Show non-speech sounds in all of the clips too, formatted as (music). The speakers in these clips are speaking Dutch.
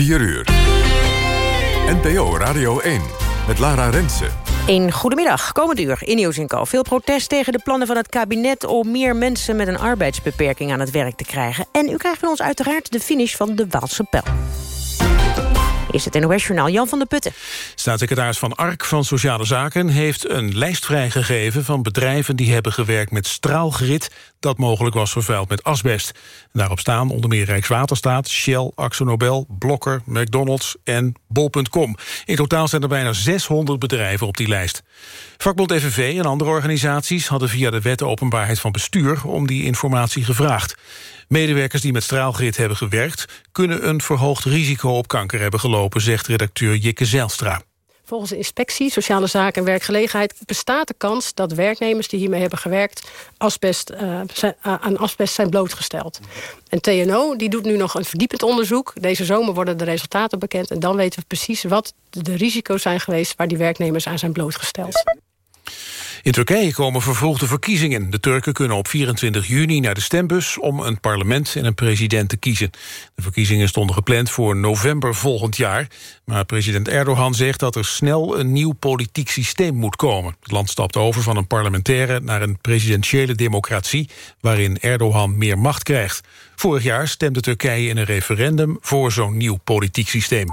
4 uur. NPO Radio 1 met Lara Rensen. Een goedemiddag. Komend uur in Nieuws Co. Veel protest tegen de plannen van het kabinet... om meer mensen met een arbeidsbeperking aan het werk te krijgen. En u krijgt van ons uiteraard de finish van de Waalse Pel is het NOS-journaal Jan van der Putten. Staatssecretaris Van Ark van Sociale Zaken heeft een lijst vrijgegeven... van bedrijven die hebben gewerkt met straalgrit... dat mogelijk was vervuild met asbest. Daarop staan onder meer Rijkswaterstaat, Shell, Axonobel... Blokker, McDonald's en Bol.com. In totaal zijn er bijna 600 bedrijven op die lijst. Vakbond FNV en andere organisaties hadden via de wet openbaarheid van bestuur... om die informatie gevraagd. Medewerkers die met straalgrit hebben gewerkt... kunnen een verhoogd risico op kanker hebben gelopen... zegt redacteur Jikke Zijlstra. Volgens de inspectie Sociale Zaken en Werkgelegenheid bestaat de kans dat werknemers die hiermee hebben gewerkt asbest, uh, aan asbest zijn blootgesteld. En TNO die doet nu nog een verdiepend onderzoek. Deze zomer worden de resultaten bekend en dan weten we precies wat de risico's zijn geweest waar die werknemers aan zijn blootgesteld. In Turkije komen vervolgde verkiezingen. De Turken kunnen op 24 juni naar de stembus... om een parlement en een president te kiezen. De verkiezingen stonden gepland voor november volgend jaar. Maar president Erdogan zegt dat er snel een nieuw politiek systeem moet komen. Het land stapt over van een parlementaire naar een presidentiële democratie... waarin Erdogan meer macht krijgt. Vorig jaar stemde Turkije in een referendum voor zo'n nieuw politiek systeem.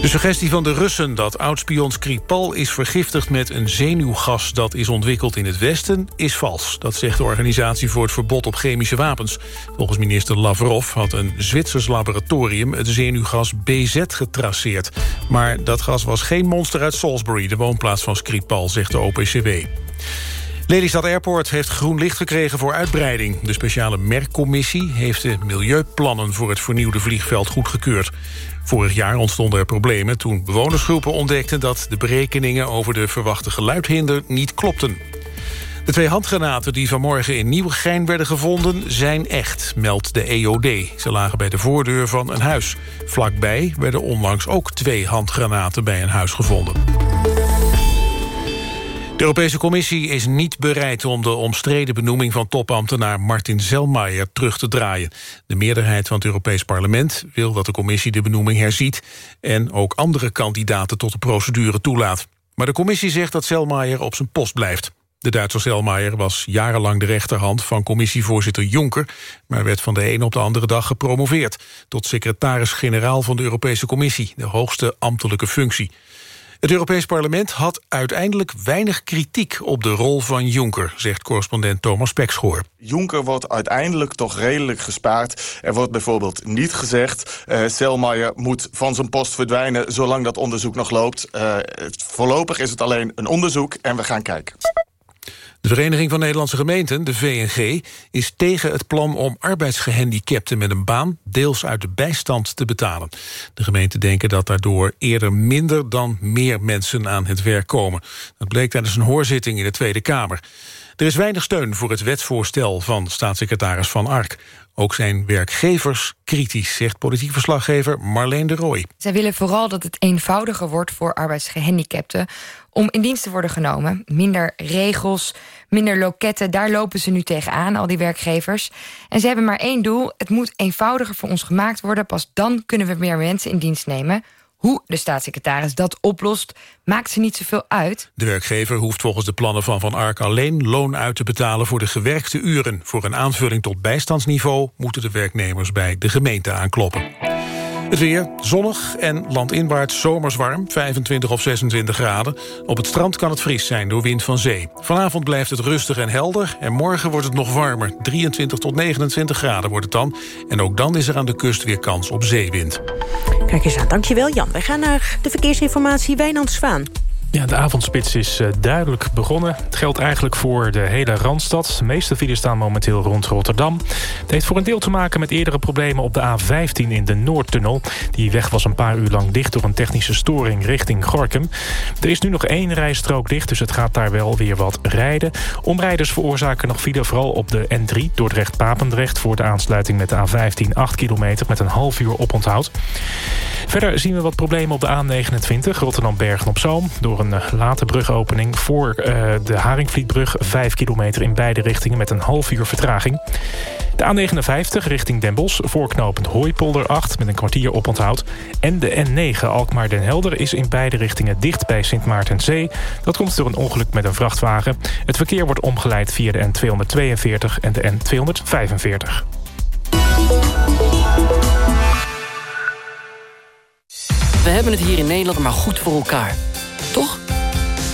De suggestie van de Russen dat oudspion Skripal is vergiftigd met een zenuwgas dat is ontwikkeld in het Westen is vals. Dat zegt de Organisatie voor het Verbod op Chemische Wapens. Volgens minister Lavrov had een Zwitsers laboratorium het zenuwgas BZ getraceerd. Maar dat gas was geen monster uit Salisbury, de woonplaats van Skripal, zegt de OPCW. Lelystad Airport heeft groen licht gekregen voor uitbreiding. De speciale merkcommissie heeft de milieuplannen voor het vernieuwde vliegveld goedgekeurd. Vorig jaar ontstonden er problemen toen bewonersgroepen ontdekten... dat de berekeningen over de verwachte geluidhinder niet klopten. De twee handgranaten die vanmorgen in Nieuwegein werden gevonden... zijn echt, meldt de EOD. Ze lagen bij de voordeur van een huis. Vlakbij werden onlangs ook twee handgranaten bij een huis gevonden. De Europese Commissie is niet bereid om de omstreden benoeming van topambtenaar Martin Zelmaier terug te draaien. De meerderheid van het Europees Parlement wil dat de Commissie de benoeming herziet en ook andere kandidaten tot de procedure toelaat. Maar de Commissie zegt dat Zelmaier op zijn post blijft. De Duitse Zelmaier was jarenlang de rechterhand van commissievoorzitter Juncker... maar werd van de een op de andere dag gepromoveerd... tot secretaris-generaal van de Europese Commissie, de hoogste ambtelijke functie. Het Europees Parlement had uiteindelijk weinig kritiek op de rol van Juncker, zegt correspondent Thomas Pekschoor. Juncker wordt uiteindelijk toch redelijk gespaard. Er wordt bijvoorbeeld niet gezegd... Uh, Selmayr moet van zijn post verdwijnen zolang dat onderzoek nog loopt. Uh, voorlopig is het alleen een onderzoek en we gaan kijken. De Vereniging van Nederlandse Gemeenten, de VNG... is tegen het plan om arbeidsgehandicapten met een baan... deels uit de bijstand te betalen. De gemeenten denken dat daardoor eerder minder dan meer mensen aan het werk komen. Dat bleek tijdens een hoorzitting in de Tweede Kamer. Er is weinig steun voor het wetsvoorstel van staatssecretaris Van Ark. Ook zijn werkgevers kritisch, zegt politiek verslaggever Marleen de Rooij. Zij willen vooral dat het eenvoudiger wordt voor arbeidsgehandicapten... om in dienst te worden genomen. Minder regels, minder loketten, daar lopen ze nu tegenaan, al die werkgevers. En ze hebben maar één doel, het moet eenvoudiger voor ons gemaakt worden... pas dan kunnen we meer mensen in dienst nemen... Hoe de staatssecretaris dat oplost, maakt ze niet zoveel uit. De werkgever hoeft volgens de plannen van Van Ark alleen loon uit te betalen voor de gewerkte uren. Voor een aanvulling tot bijstandsniveau moeten de werknemers bij de gemeente aankloppen. Het weer zonnig en landinwaarts zomers warm, 25 of 26 graden. Op het strand kan het fris zijn door wind van zee. Vanavond blijft het rustig en helder en morgen wordt het nog warmer. 23 tot 29 graden wordt het dan. En ook dan is er aan de kust weer kans op zeewind. Kijk eens aan, dankjewel Jan. Wij gaan naar de verkeersinformatie Wijnand Zwaan. Ja, de avondspits is uh, duidelijk begonnen. Het geldt eigenlijk voor de hele Randstad. De meeste files staan momenteel rond Rotterdam. Het heeft voor een deel te maken met eerdere problemen op de A15 in de Noordtunnel. Die weg was een paar uur lang dicht door een technische storing richting Gorkum. Er is nu nog één rijstrook dicht, dus het gaat daar wel weer wat rijden. Omrijders veroorzaken nog file vooral op de N3 Dordrecht-Papendrecht... voor de aansluiting met de A15 8 kilometer met een half uur oponthoud. Verder zien we wat problemen op de A29 Rotterdam-Bergen-op-Zoom... door een eh, late brugopening voor uh, de Haringvlietbrug. 5 kilometer in beide richtingen met een half uur vertraging. De A59 richting Den Bosch, voorknopend Hooipolder 8... met een kwartier oponthoud. En de N9 Alkmaar-Den Helder is in beide richtingen dicht bij Sint Maartenzee. Dat komt door een ongeluk met een vrachtwagen. Het verkeer wordt omgeleid via de N242 en de N245. We hebben het hier in Nederland maar goed voor elkaar.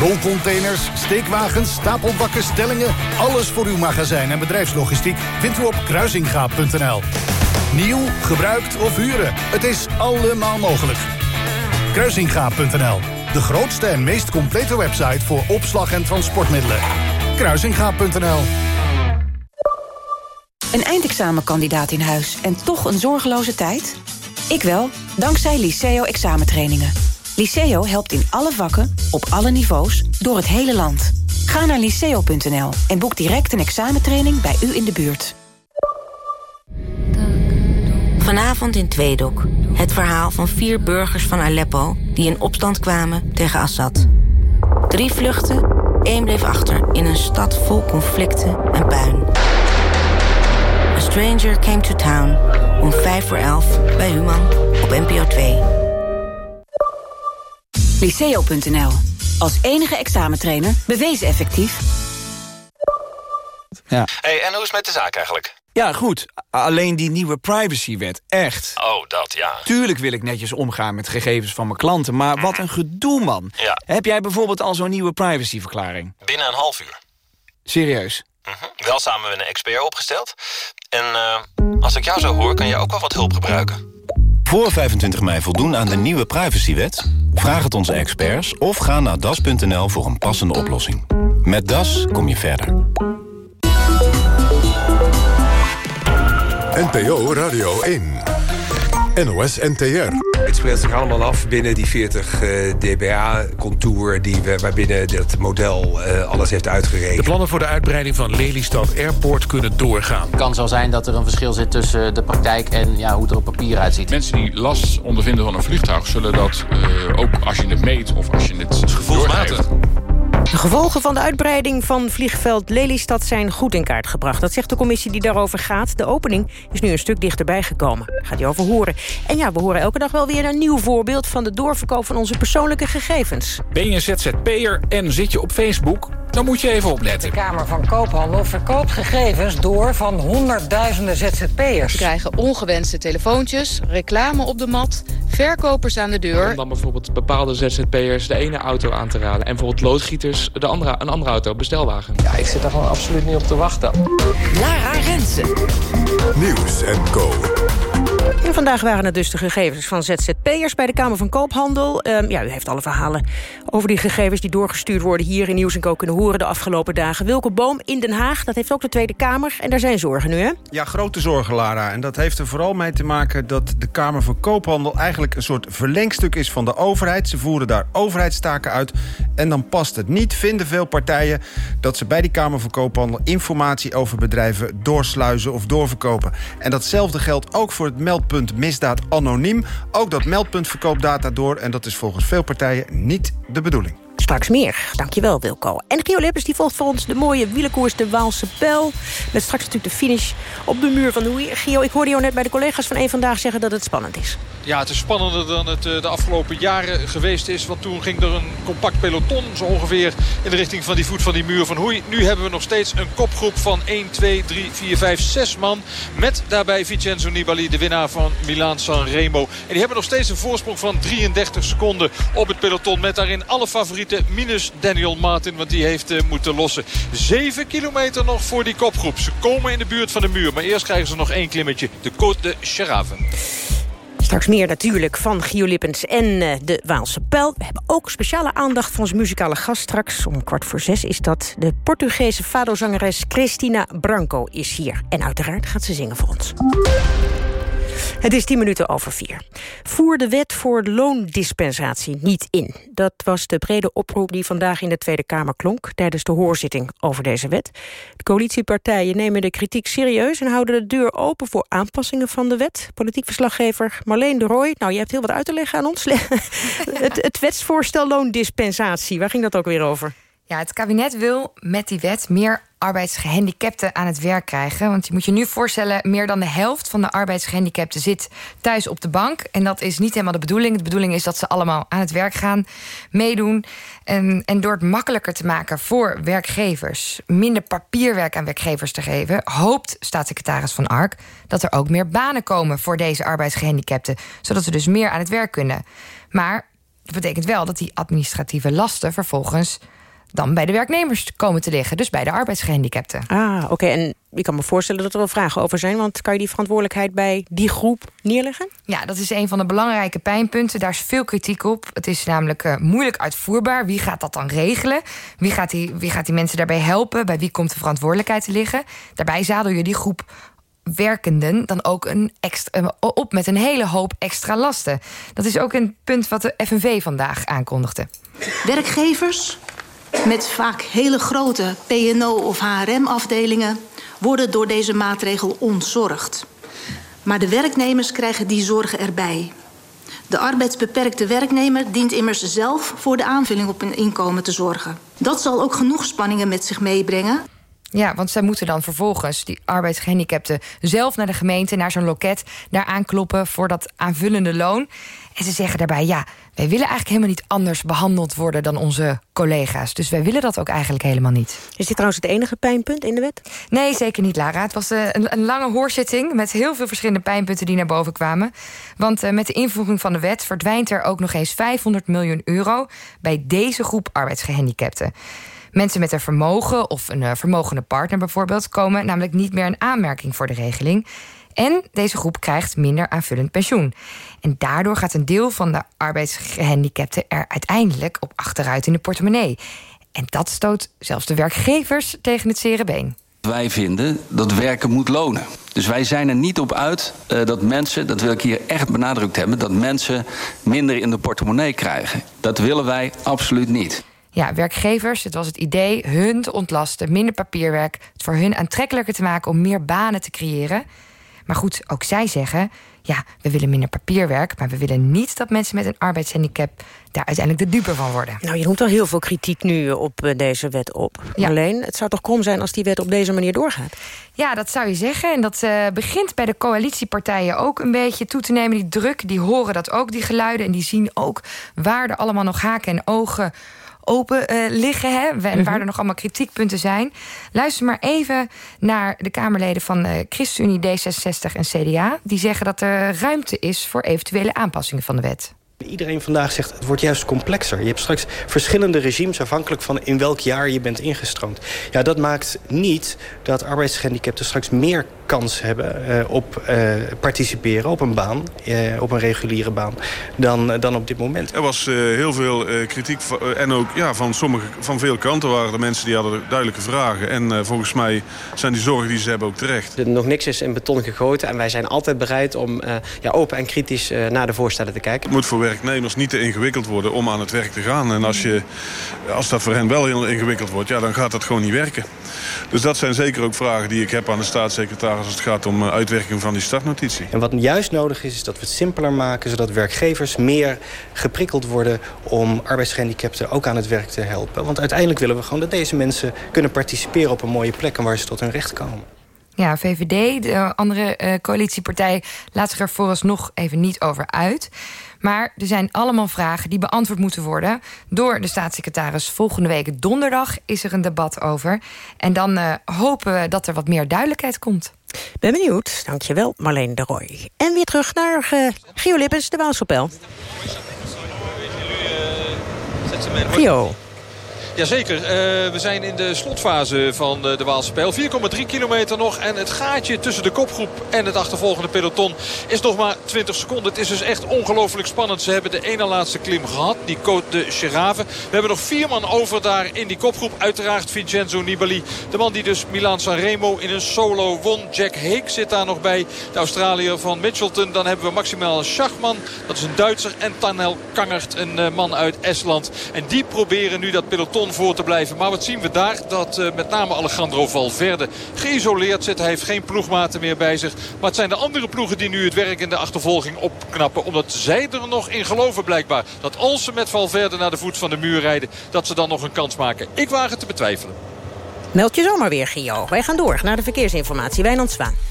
Rolcontainers, steekwagens, stapelbakken, stellingen... alles voor uw magazijn en bedrijfslogistiek vindt u op kruisingaap.nl. Nieuw, gebruikt of huren, het is allemaal mogelijk. Kruisingaap.nl, de grootste en meest complete website... voor opslag en transportmiddelen. Kruisingaap.nl Een eindexamenkandidaat in huis en toch een zorgeloze tijd? Ik wel, dankzij Liceo examentrainingen. Liceo helpt in alle vakken, op alle niveaus, door het hele land. Ga naar liceo.nl en boek direct een examentraining bij u in de buurt. Vanavond in Tweedok. Het verhaal van vier burgers van Aleppo... die in opstand kwamen tegen Assad. Drie vluchten, één bleef achter... in een stad vol conflicten en puin. A Stranger Came to Town. Om vijf voor elf bij Human op NPO 2. Liceo.nl. Als enige examentrainer bewezen effectief. Ja. Hey, en hoe is het met de zaak eigenlijk? Ja, goed. Alleen die nieuwe privacywet, echt. Oh, dat, ja. Tuurlijk wil ik netjes omgaan met gegevens van mijn klanten... maar wat een gedoe, man. Ja. Heb jij bijvoorbeeld al zo'n nieuwe privacyverklaring? Binnen een half uur. Serieus? Mhm. Wel samen met een expert opgesteld. En uh, als ik jou zo hoor, kan je ook wel wat hulp gebruiken. Voor 25 mei voldoen aan de nieuwe privacywet? Vraag het onze experts of ga naar das.nl voor een passende oplossing. Met Das kom je verder. NPO Radio 1. NOS NTR. Het speelt zich allemaal af binnen die 40 uh, dBA-contour... waarbinnen het model uh, alles heeft uitgerekend. De plannen voor de uitbreiding van Lelystad Airport kunnen doorgaan. Het kan zo zijn dat er een verschil zit tussen de praktijk... en ja, hoe het er op papier uitziet. Mensen die last ondervinden van een vliegtuig... zullen dat uh, ook als je het meet of als je het gevoelsmatig... De gevolgen van de uitbreiding van vliegveld Lelystad zijn goed in kaart gebracht. Dat zegt de commissie die daarover gaat. De opening is nu een stuk dichterbij gekomen. Daar gaat hij over horen. En ja, we horen elke dag wel weer een nieuw voorbeeld... van de doorverkoop van onze persoonlijke gegevens. Ben je ZZP'er en zit je op Facebook? Dan moet je even opletten. De Kamer van Koophandel verkoopt gegevens door van honderdduizenden ZZP'ers. Ze krijgen ongewenste telefoontjes, reclame op de mat, verkopers aan de deur. Om dan bijvoorbeeld bepaalde ZZP'ers de ene auto aan te raden... en bijvoorbeeld loodgieters de andere, een andere auto, bestelwagen. Ja, ik zit daar gewoon absoluut niet op te wachten. Lara Rensen. Nieuws en Co. Vandaag waren het dus de gegevens van ZZP'ers bij de Kamer van Koophandel. Um, ja, u heeft alle verhalen over die gegevens die doorgestuurd worden... hier in Nieuws en Co kunnen horen de afgelopen dagen. Wilke Boom in Den Haag, dat heeft ook de Tweede Kamer. En daar zijn zorgen nu, hè? Ja, grote zorgen, Lara. En dat heeft er vooral mee te maken dat de Kamer van Koophandel... eigenlijk een soort verlengstuk is van de overheid. Ze voeren daar overheidstaken uit. En dan past het niet, vinden veel partijen... dat ze bij die Kamer van Koophandel informatie over bedrijven... doorsluizen of doorverkopen. En datzelfde geldt ook voor het meldpunt misdaad anoniem. Ook dat meldpunt verkoopt data door... en dat is volgens veel partijen niet de bedoeling. Straks meer. Dankjewel, Wilco. En Gio Lippers die volgt voor ons de mooie wielenkoers de Waalse Pijl. Met straks natuurlijk de finish op de muur van Hoei. Gio, ik hoorde jou net bij de collega's van één Vandaag zeggen dat het spannend is. Ja, het is spannender dan het de afgelopen jaren geweest is. Want toen ging er een compact peloton zo ongeveer in de richting van die voet van die muur van Hoei. Nu hebben we nog steeds een kopgroep van 1, 2, 3, 4, 5, 6 man. Met daarbij Vincenzo Nibali, de winnaar van Milaan San Remo. En die hebben nog steeds een voorsprong van 33 seconden op het peloton. Met daarin alle favorieten minus Daniel Martin. Want die heeft uh, moeten lossen. 7 kilometer nog voor die kopgroep. Ze komen in de buurt van de muur. Maar eerst krijgen ze nog één klimmetje. De Côte de Charaven. Straks meer natuurlijk van Gio Lippens en eh, de Waalse Pijl. We hebben ook speciale aandacht van onze muzikale gast straks. Om kwart voor zes is dat de Portugese fado-zangeres Cristina Branco is hier. En uiteraard gaat ze zingen voor ons. Het is tien minuten over vier. Voer de wet voor loondispensatie niet in. Dat was de brede oproep die vandaag in de Tweede Kamer klonk... tijdens de hoorzitting over deze wet. De coalitiepartijen nemen de kritiek serieus... en houden de deur open voor aanpassingen van de wet. Politiek verslaggever Marleen de Rooij. Nou, je hebt heel wat uit te leggen aan ons. (laughs) het, het wetsvoorstel loondispensatie, waar ging dat ook weer over? Ja, het kabinet wil met die wet meer arbeidsgehandicapten aan het werk krijgen. Want je moet je nu voorstellen, meer dan de helft van de arbeidsgehandicapten zit thuis op de bank. En dat is niet helemaal de bedoeling. De bedoeling is dat ze allemaal aan het werk gaan, meedoen. En, en door het makkelijker te maken voor werkgevers, minder papierwerk aan werkgevers te geven, hoopt staatssecretaris Van Ark dat er ook meer banen komen voor deze arbeidsgehandicapten. Zodat ze dus meer aan het werk kunnen. Maar dat betekent wel dat die administratieve lasten vervolgens dan bij de werknemers komen te liggen. Dus bij de arbeidsgehandicapten. Ah, oké. En ik kan me voorstellen dat er wel vragen over zijn. Want kan je die verantwoordelijkheid bij die groep neerleggen? Ja, dat is een van de belangrijke pijnpunten. Daar is veel kritiek op. Het is namelijk uh, moeilijk uitvoerbaar. Wie gaat dat dan regelen? Wie gaat, die, wie gaat die mensen daarbij helpen? Bij wie komt de verantwoordelijkheid te liggen? Daarbij zadel je die groep werkenden dan ook een extra, eh, op met een hele hoop extra lasten. Dat is ook een punt wat de FNV vandaag aankondigde. Werkgevers met vaak hele grote PNO- of HRM-afdelingen worden door deze maatregel ontzorgd. Maar de werknemers krijgen die zorgen erbij. De arbeidsbeperkte werknemer dient immers zelf voor de aanvulling op hun inkomen te zorgen. Dat zal ook genoeg spanningen met zich meebrengen. Ja, want zij moeten dan vervolgens, die arbeidsgehandicapten, zelf naar de gemeente, naar zo'n loket, daar aankloppen voor dat aanvullende loon. En ze zeggen daarbij: ja, wij willen eigenlijk helemaal niet anders behandeld worden dan onze collega's. Dus wij willen dat ook eigenlijk helemaal niet. Is dit trouwens het enige pijnpunt in de wet? Nee, zeker niet, Lara. Het was eh, een, een lange hoorzitting met heel veel verschillende pijnpunten die naar boven kwamen. Want uh, met de invoering van de wet verdwijnt er ook nog eens 500 miljoen euro bij deze groep arbeidsgehandicapten. Mensen met een vermogen of een uh, vermogende partner bijvoorbeeld komen namelijk niet meer in aanmerking voor de regeling. En deze groep krijgt minder aanvullend pensioen. En daardoor gaat een deel van de arbeidsgehandicapten er uiteindelijk op achteruit in de portemonnee. En dat stoot zelfs de werkgevers tegen het zere been. Wij vinden dat werken moet lonen. Dus wij zijn er niet op uit uh, dat mensen, dat wil ik hier echt benadrukt hebben, dat mensen minder in de portemonnee krijgen. Dat willen wij absoluut niet. Ja, werkgevers, het was het idee hun te ontlasten, minder papierwerk, het voor hun aantrekkelijker te maken om meer banen te creëren. Maar goed, ook zij zeggen: ja, we willen minder papierwerk, maar we willen niet dat mensen met een arbeidshandicap daar uiteindelijk de dupe van worden. Nou, je noemt al heel veel kritiek nu op eh, deze wet op. Ja. Alleen, het zou toch krom zijn als die wet op deze manier doorgaat? Ja, dat zou je zeggen. En dat uh, begint bij de coalitiepartijen ook een beetje toe te nemen. Die druk, die horen dat ook, die geluiden. En die zien ook waar er allemaal nog haken en ogen open uh, liggen. Hè, en waar mhm. er nog allemaal kritiekpunten zijn. Luister maar even naar de Kamerleden van uh, ChristenUnie, D66 en CDA. Die zeggen dat er ruimte is voor eventuele aanpassingen van de wet. Iedereen vandaag zegt het wordt juist complexer. Je hebt straks verschillende regimes afhankelijk van in welk jaar je bent ingestroomd. Ja, dat maakt niet dat arbeidsgehandicapten straks meer kans hebben uh, op uh, participeren op een baan, uh, op een reguliere baan, dan, dan op dit moment. Er was heel veel kritiek en ook ja, van, sommige, van veel kanten waren er mensen die hadden duidelijke vragen. En volgens mij zijn die zorgen die ze hebben ook terecht. Er nog niks is in beton gegoten en wij zijn altijd bereid om ja, open en kritisch naar de voorstellen te kijken. Het moet voor werknemers niet te ingewikkeld worden om aan het werk te gaan. En als, je, als dat voor hen wel heel ingewikkeld wordt, ja, dan gaat dat gewoon niet werken. Dus dat zijn zeker ook vragen die ik heb aan de staatssecretaris als het gaat om uitwerking van die startnotitie. En wat juist nodig is, is dat we het simpeler maken... zodat werkgevers meer geprikkeld worden om arbeidsgehandicapten ook aan het werk te helpen. Want uiteindelijk willen we gewoon dat deze mensen kunnen participeren op een mooie plek... en waar ze tot hun recht komen. Ja, VVD, de andere uh, coalitiepartij, laat zich er vooralsnog even niet over uit. Maar er zijn allemaal vragen die beantwoord moeten worden door de staatssecretaris. Volgende week donderdag is er een debat over. En dan uh, hopen we dat er wat meer duidelijkheid komt. Ben benieuwd. Dankjewel, Marleen de Roy. En weer terug naar uh, Gio Lippens, de Waalsopel. Gio. Jazeker, uh, we zijn in de slotfase van de Waalse Pijl. 4,3 kilometer nog en het gaatje tussen de kopgroep en het achtervolgende peloton is nog maar 20 seconden. Het is dus echt ongelooflijk spannend. Ze hebben de ene laatste klim gehad, die Côte de Gerave. We hebben nog vier man over daar in die kopgroep. Uiteraard Vincenzo Nibali, de man die dus Milan Sanremo in een solo won. Jack Hake zit daar nog bij, de Australiër van Mitchelton. Dan hebben we Maximaal Schachman, dat is een Duitser. En Tanel Kangert, een uh, man uit Estland. En die proberen nu dat peloton voor te blijven. Maar wat zien we daar? Dat uh, met name Alejandro Valverde geïsoleerd zit. Hij heeft geen ploegmaten meer bij zich. Maar het zijn de andere ploegen die nu het werk in de achtervolging opknappen. Omdat zij er nog in geloven blijkbaar. Dat als ze met Valverde naar de voet van de muur rijden... dat ze dan nog een kans maken. Ik waag het te betwijfelen. Meld je zomaar weer, Gio. Wij gaan door naar de verkeersinformatie. Wijnand Zwaan.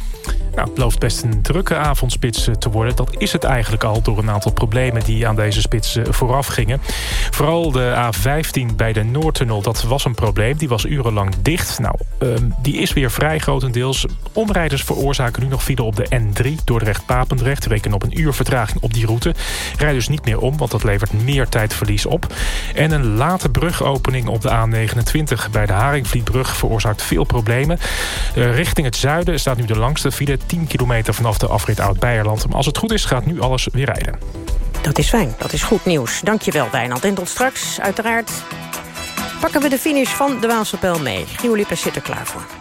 Nou, het belooft best een drukke avondspits eh, te worden. Dat is het eigenlijk al door een aantal problemen die aan deze spits eh, vooraf gingen. Vooral de A15 bij de Noordtunnel, dat was een probleem. Die was urenlang dicht. Nou, um, die is weer vrij grotendeels. Omrijders veroorzaken nu nog file op de N3 Dordrecht-Papendrecht. Rekenen op een uur vertraging op die route. Rijd dus niet meer om, want dat levert meer tijdverlies op. En een late brugopening op de A29 bij de Haringvlietbrug veroorzaakt veel problemen. Uh, richting het zuiden staat nu de langste file 10 kilometer vanaf de afrit Oud-Beierland. Maar als het goed is, gaat nu alles weer rijden. Dat is fijn, dat is goed nieuws. Dankjewel, Wijnand. En tot straks, uiteraard, pakken we de finish van de Waalse mee. Gio Lippers zit er klaar voor.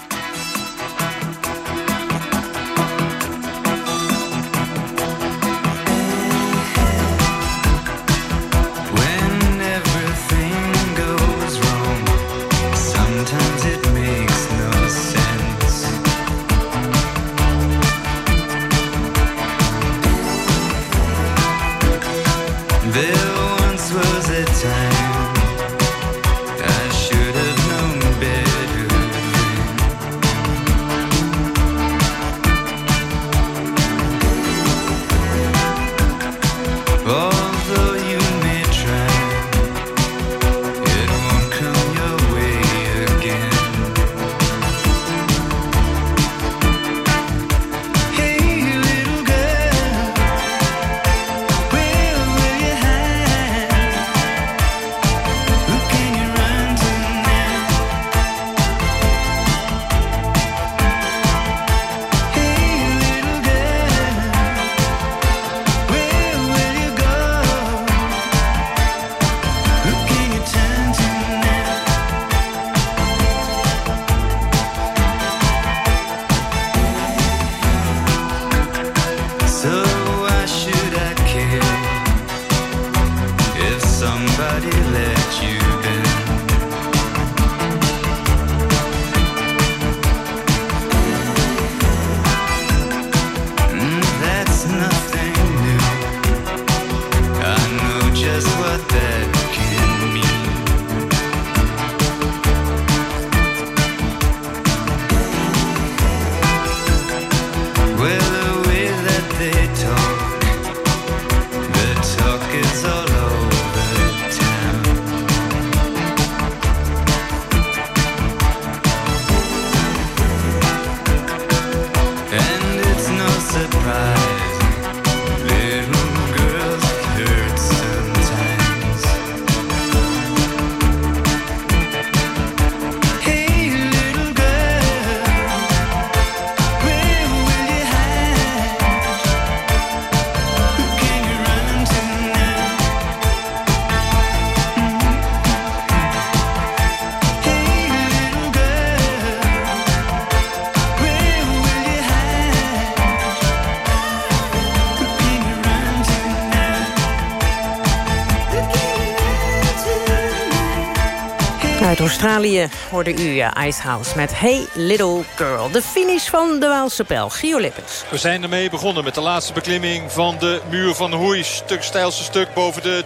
Australië hoorde u uh, Icehouse met Hey Little Girl. De finish van de Waalse Pijl. Gio Lippens. We zijn ermee begonnen met de laatste beklimming van de muur van Hoei. Stuk stijlste stuk boven de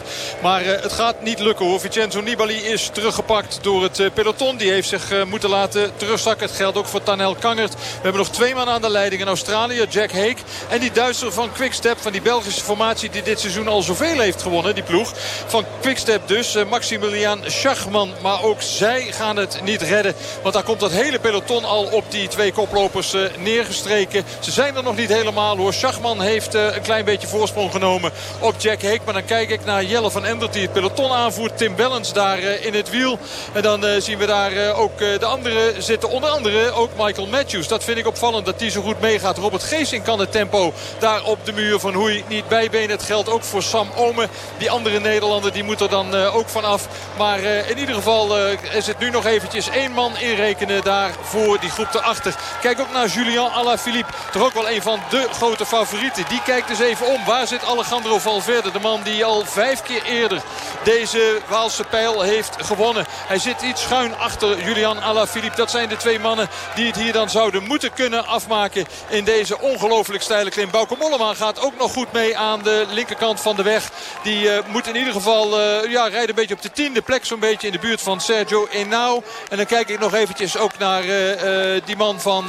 20% Maar uh, het gaat niet lukken hoor. Vincenzo Nibali is teruggepakt door het uh, peloton. Die heeft zich moeten laten terugzakken. Het geldt ook voor Tanel Kangert. We hebben nog twee man aan de leiding in Australië. Jack Hake en die Duitser van Quickstep. Van die Belgische formatie die dit seizoen al zoveel heeft gewonnen. Die ploeg van Quickstep dus. Maximilian Schachman Maar ook zij gaan het niet redden. Want daar komt dat hele peloton al op die twee koplopers neergestreken. Ze zijn er nog niet helemaal hoor. Schachman heeft een klein beetje voorsprong genomen op Jack Heek. Maar dan kijk ik naar Jelle van Endert die het peloton aanvoert. Tim Bellens daar in het wiel. En dan zien we daar ook de anderen zitten. Onder andere ook Michael Matthews. Dat vind ik opvallend dat die zo goed meegaat. Robert Geesing kan het tempo daar op de muur van Hoei niet bijbenen. Het geldt ook voor Sam Omen. Die andere Nederlander die moet er dan ook vanaf. Maar in ieder geval uh, is het nu nog eventjes één man inrekenen daar voor die groep erachter. Kijk ook naar Julian Alaphilippe. Toch ook wel een van de grote favorieten. Die kijkt dus even om. Waar zit Alejandro Valverde? De man die al vijf keer eerder deze Waalse pijl heeft gewonnen. Hij zit iets schuin achter Julian Alaphilippe. Dat zijn de twee mannen die het hier dan zouden moeten kunnen afmaken in deze ongelooflijk steile klim. Bauke Mollema gaat ook nog goed mee aan de linkerkant van de weg. Die uh, moet in ieder geval uh, ja, rijden een beetje op de tiende plek. Zo'n beetje in de buurt van Sergio Enau. En dan kijk ik nog eventjes ook naar uh, die man van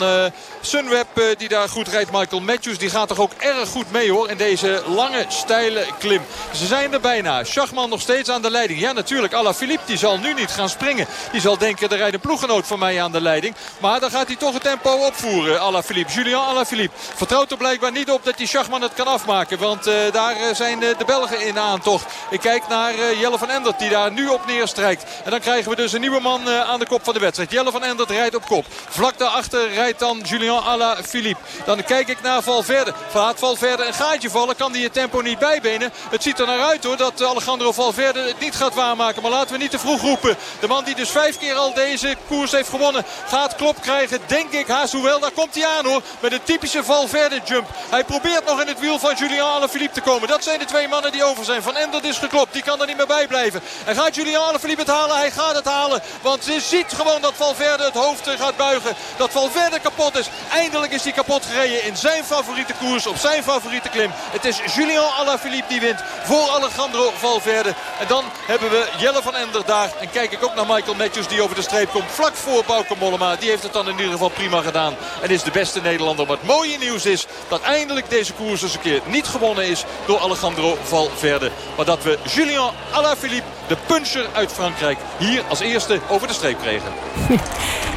Sunweb. die daar goed rijdt, Michael Matthews. Die gaat toch ook erg goed mee hoor in deze lange steile klim. Ze zijn er bijna. Schachman nog steeds aan de leiding. Ja natuurlijk, Alaphilippe die zal nu niet gaan springen. Die zal denken, er rijdt een ploeggenoot van mij aan de leiding. Maar dan gaat hij toch het tempo opvoeren, Alaphilippe. Julian Alaphilippe vertrouwt er blijkbaar niet op dat die Schachman het kan afmaken. Want daar zijn de Belgen in aantocht. Ik kijk naar Jelle van Endert die daar nu op neerstrijkt. En dan krijgen we dus een nieuwe man uh, aan de kop van de wedstrijd. Jelle van Endert rijdt op kop. Vlak daarachter rijdt dan Julian Alaphilippe. Dan kijk ik naar Valverde. Gaat Valverde een gaatje vallen? Kan hij het tempo niet bijbenen? Het ziet er naar uit hoor dat Alejandro Valverde het niet gaat waarmaken. Maar laten we niet te vroeg roepen. De man die dus vijf keer al deze koers heeft gewonnen. Gaat klop krijgen, denk ik. Haast hoewel, daar komt hij aan hoor. Met een typische Valverde jump. Hij probeert nog in het wiel van Julian Alaphilippe te komen. Dat zijn de twee mannen die over zijn. Van Endert is geklopt. Die kan er niet meer bij blijven. En gaat Julian Alaphilippe het halen? Hij gaat het halen. Want je ziet gewoon dat Valverde het hoofd gaat buigen. Dat Valverde kapot is. Eindelijk is hij kapot gereden in zijn favoriete koers. Op zijn favoriete klim. Het is Julian Alaphilippe die wint. Voor Alejandro Valverde. En dan hebben we Jelle van Endert daar. En kijk ik ook naar Michael Matthews die over de streep komt. Vlak voor Bauke Mollema. Die heeft het dan in ieder geval prima gedaan. En is de beste Nederlander. Maar het mooie nieuws is dat eindelijk deze koers eens een keer niet gewonnen is door Alejandro Valverde. Maar dat we Julien Alaphilippe, de puncher uit Frankrijk, hier als eerste over de streep kregen.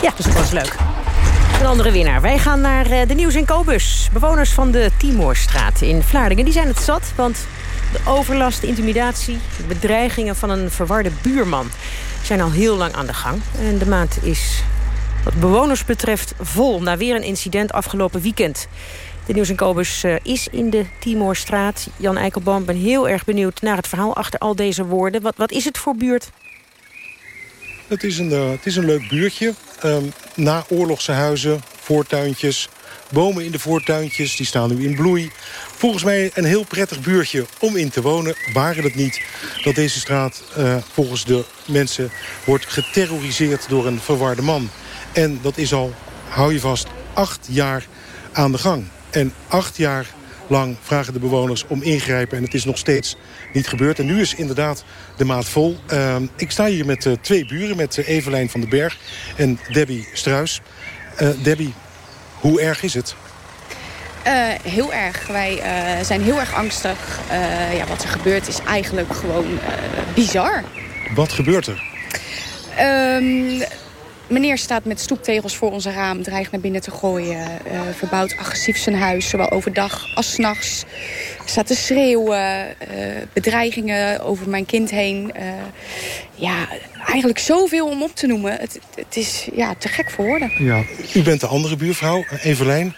Ja, dat was leuk. Een andere winnaar. Wij gaan naar de Nieuws in Kobus. Bewoners van de Timorstraat in Vlaardingen die zijn het zat. Want de overlast, de intimidatie, de bedreigingen van een verwarde buurman... zijn al heel lang aan de gang. En de maand is wat bewoners betreft vol na weer een incident afgelopen weekend. De Nieuws in Kobus is in de Timorstraat. Jan Eikelboom, ben heel erg benieuwd naar het verhaal achter al deze woorden. Wat, wat is het voor buurt? Het is een, uh, het is een leuk buurtje. Um, na oorlogse huizen, voortuintjes, bomen in de voortuintjes. Die staan nu in bloei. Volgens mij een heel prettig buurtje om in te wonen. Waren het niet dat deze straat uh, volgens de mensen wordt geterroriseerd door een verwarde man. En dat is al, hou je vast, acht jaar aan de gang. En acht jaar lang vragen de bewoners om ingrijpen. En het is nog steeds niet gebeurd. En nu is inderdaad de maat vol. Uh, ik sta hier met uh, twee buren, met uh, Evelijn van den Berg en Debbie Struis. Debbie, hoe erg is het? heel erg. Wij zijn heel erg angstig. ja, wat er gebeurt is eigenlijk gewoon bizar. Wat gebeurt er? Um, Meneer staat met stoeptegels voor onze raam, dreigt naar binnen te gooien. Uh, verbouwt agressief zijn huis, zowel overdag als s'nachts. Staat te schreeuwen, uh, bedreigingen over mijn kind heen. Uh, ja, eigenlijk zoveel om op te noemen. Het, het is ja, te gek voor woorden. Ja. U bent de andere buurvrouw, Evelijn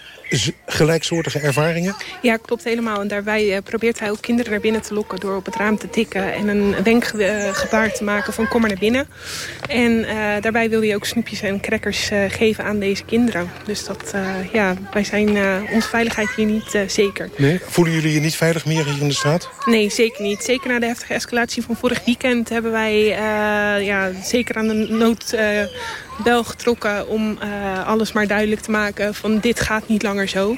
gelijksoortige ervaringen? Ja, klopt helemaal. En daarbij uh, probeert hij ook kinderen naar binnen te lokken... door op het raam te tikken en een wenkgebaar te maken van kom maar naar binnen. En uh, daarbij wil hij ook snoepjes en crackers uh, geven aan deze kinderen. Dus dat, ja, wij zijn onze veiligheid hier niet zeker. Nee? Voelen jullie je niet veilig meer hier in de straat? Nee, zeker niet. Zeker na de heftige escalatie van vorig weekend... hebben wij ja, zeker aan de nood bel getrokken om uh, alles maar duidelijk te maken van dit gaat niet langer zo.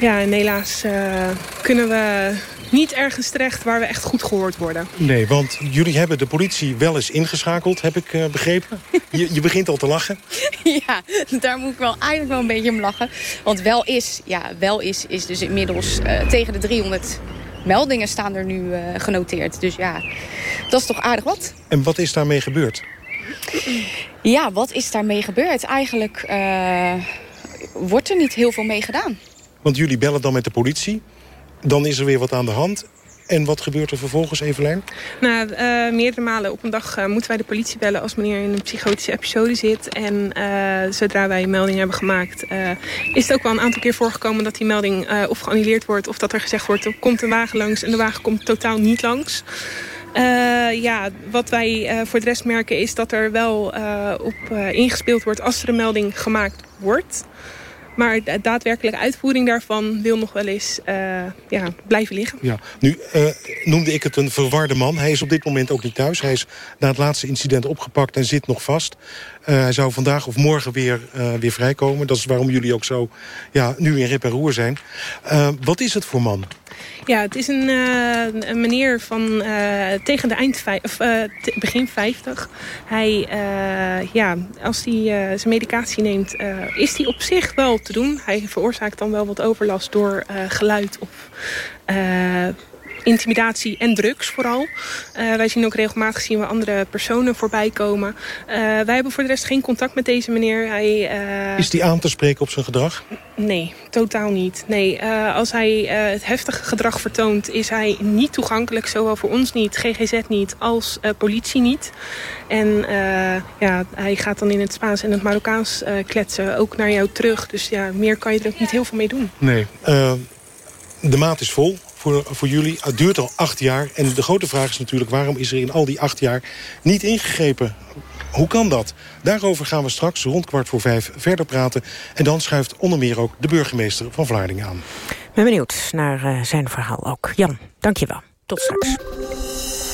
Ja, en helaas uh, kunnen we niet ergens terecht waar we echt goed gehoord worden. Nee, want jullie hebben de politie wel eens ingeschakeld, heb ik uh, begrepen. Je, je begint al te lachen. (laughs) Ja, daar moet ik wel eigenlijk wel een beetje om lachen. Want wel is, ja, wel is, is dus inmiddels tegen de 300 meldingen staan er nu genoteerd. Dus ja, dat is toch aardig wat. En wat is daarmee gebeurd? Ja, wat is daarmee gebeurd? Eigenlijk wordt er niet heel veel mee gedaan. Want jullie bellen dan met de politie. Dan is er weer wat aan de hand. En wat gebeurt er vervolgens, Evelijn? Nou, uh, meerdere malen op een dag uh, moeten wij de politie bellen... als meneer in een psychotische episode zit. En uh, zodra wij een melding hebben gemaakt... is het ook wel een aantal keer voorgekomen dat die melding of geannuleerd wordt... of dat er gezegd wordt, er komt een wagen langs... en de wagen komt totaal niet langs. Ja, wat wij voor de rest merken is dat er wel op ingespeeld wordt... als er een melding gemaakt wordt... Maar de daadwerkelijke uitvoering daarvan wil nog wel eens uh, ja, blijven liggen. Ja. Nu uh, noemde ik het een verwarde man. Hij is op dit moment ook niet thuis. Hij is na het laatste incident opgepakt en zit nog vast. Uh, hij zou vandaag of morgen weer, weer vrijkomen. Dat is waarom jullie ook zo ja, nu in rip en roer zijn. wat is het voor man? Ja, het is een, een meneer van uh, tegen de eind uh, begin 50. Hij, ja, als hij zijn medicatie neemt, is hij op zich wel te doen. Hij veroorzaakt dan wel wat overlast door geluid of intimidatie en drugs vooral. Uh, wij zien ook regelmatig zien we andere personen voorbij komen. Uh, wij hebben voor de rest geen contact met deze meneer. Hij, uh... Is die aan te spreken op zijn gedrag? Nee, totaal niet. Nee, als hij het heftige gedrag vertoont... is hij niet toegankelijk, zowel voor ons niet, GGZ niet... als politie niet. En ja, hij gaat dan in het Spaans en het Marokkaans kletsen ook naar jou terug. Dus ja, meer kan je er ook niet heel veel mee doen. Nee, de maat is vol voor, jullie. Het duurt al acht jaar. En de grote vraag is natuurlijk... waarom is er in al die acht jaar niet ingegrepen? Hoe kan dat? Daarover gaan we straks rond kwart voor vijf verder praten. En dan schuift onder meer ook de burgemeester van Vlaardingen aan. Ben benieuwd naar uh, zijn verhaal ook. Jan, dank je wel. Tot straks.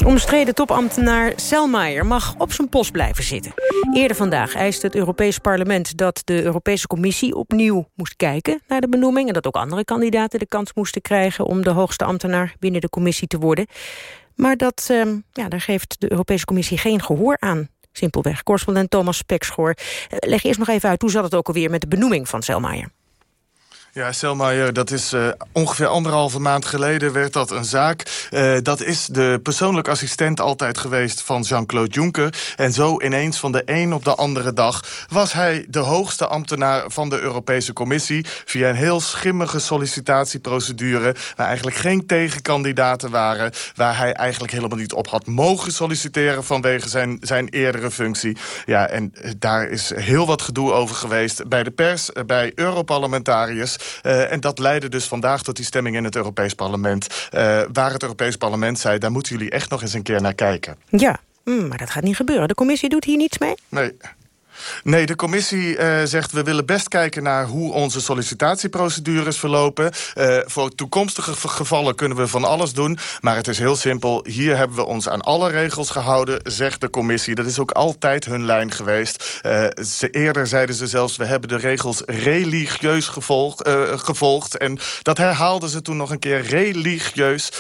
Omstreden topambtenaar Selmayr mag op zijn post blijven zitten. Eerder vandaag eiste het Europees Parlement dat de Europese Commissie opnieuw moest kijken naar de benoeming... en dat ook andere kandidaten de kans moesten krijgen om de hoogste ambtenaar binnen de commissie te worden. Maar dat, eh, ja, daar geeft de Europese Commissie geen gehoor aan. Simpelweg. Correspondent Thomas Spekschoor. Uh, leg eerst nog even uit, hoe zat het ook alweer met de benoeming van Selmayr? Ja, Selmayr, dat is uh, ongeveer anderhalve maand geleden werd dat een zaak. Uh, dat is de persoonlijk assistent altijd geweest van Jean-Claude Juncker. En zo ineens van de een op de andere dag was hij de hoogste ambtenaar van de Europese Commissie. Via een heel schimmige sollicitatieprocedure waar eigenlijk geen tegenkandidaten waren. Waar hij eigenlijk helemaal niet op had mogen solliciteren vanwege zijn, zijn eerdere functie. Ja, en daar is heel wat gedoe over geweest bij de pers, bij Europarlementariërs. Uh, en dat leidde dus vandaag tot die stemming in het Europees Parlement. Uh, waar het Europees Parlement zei, daar moeten jullie echt nog eens een keer naar kijken. Ja, mm, maar dat gaat niet gebeuren. De commissie doet hier niets mee? Nee. Nee, de commissie uh, zegt we willen best kijken naar hoe onze sollicitatieprocedures verlopen. Uh, voor toekomstige gevallen kunnen we van alles doen. Maar het is heel simpel. Hier hebben we ons aan alle regels gehouden, zegt de commissie. Dat is ook altijd hun lijn geweest. Uh, ze, eerder zeiden ze zelfs, we hebben de regels religieus gevolg, gevolgd. En dat herhaalden ze toen nog een keer, religieus.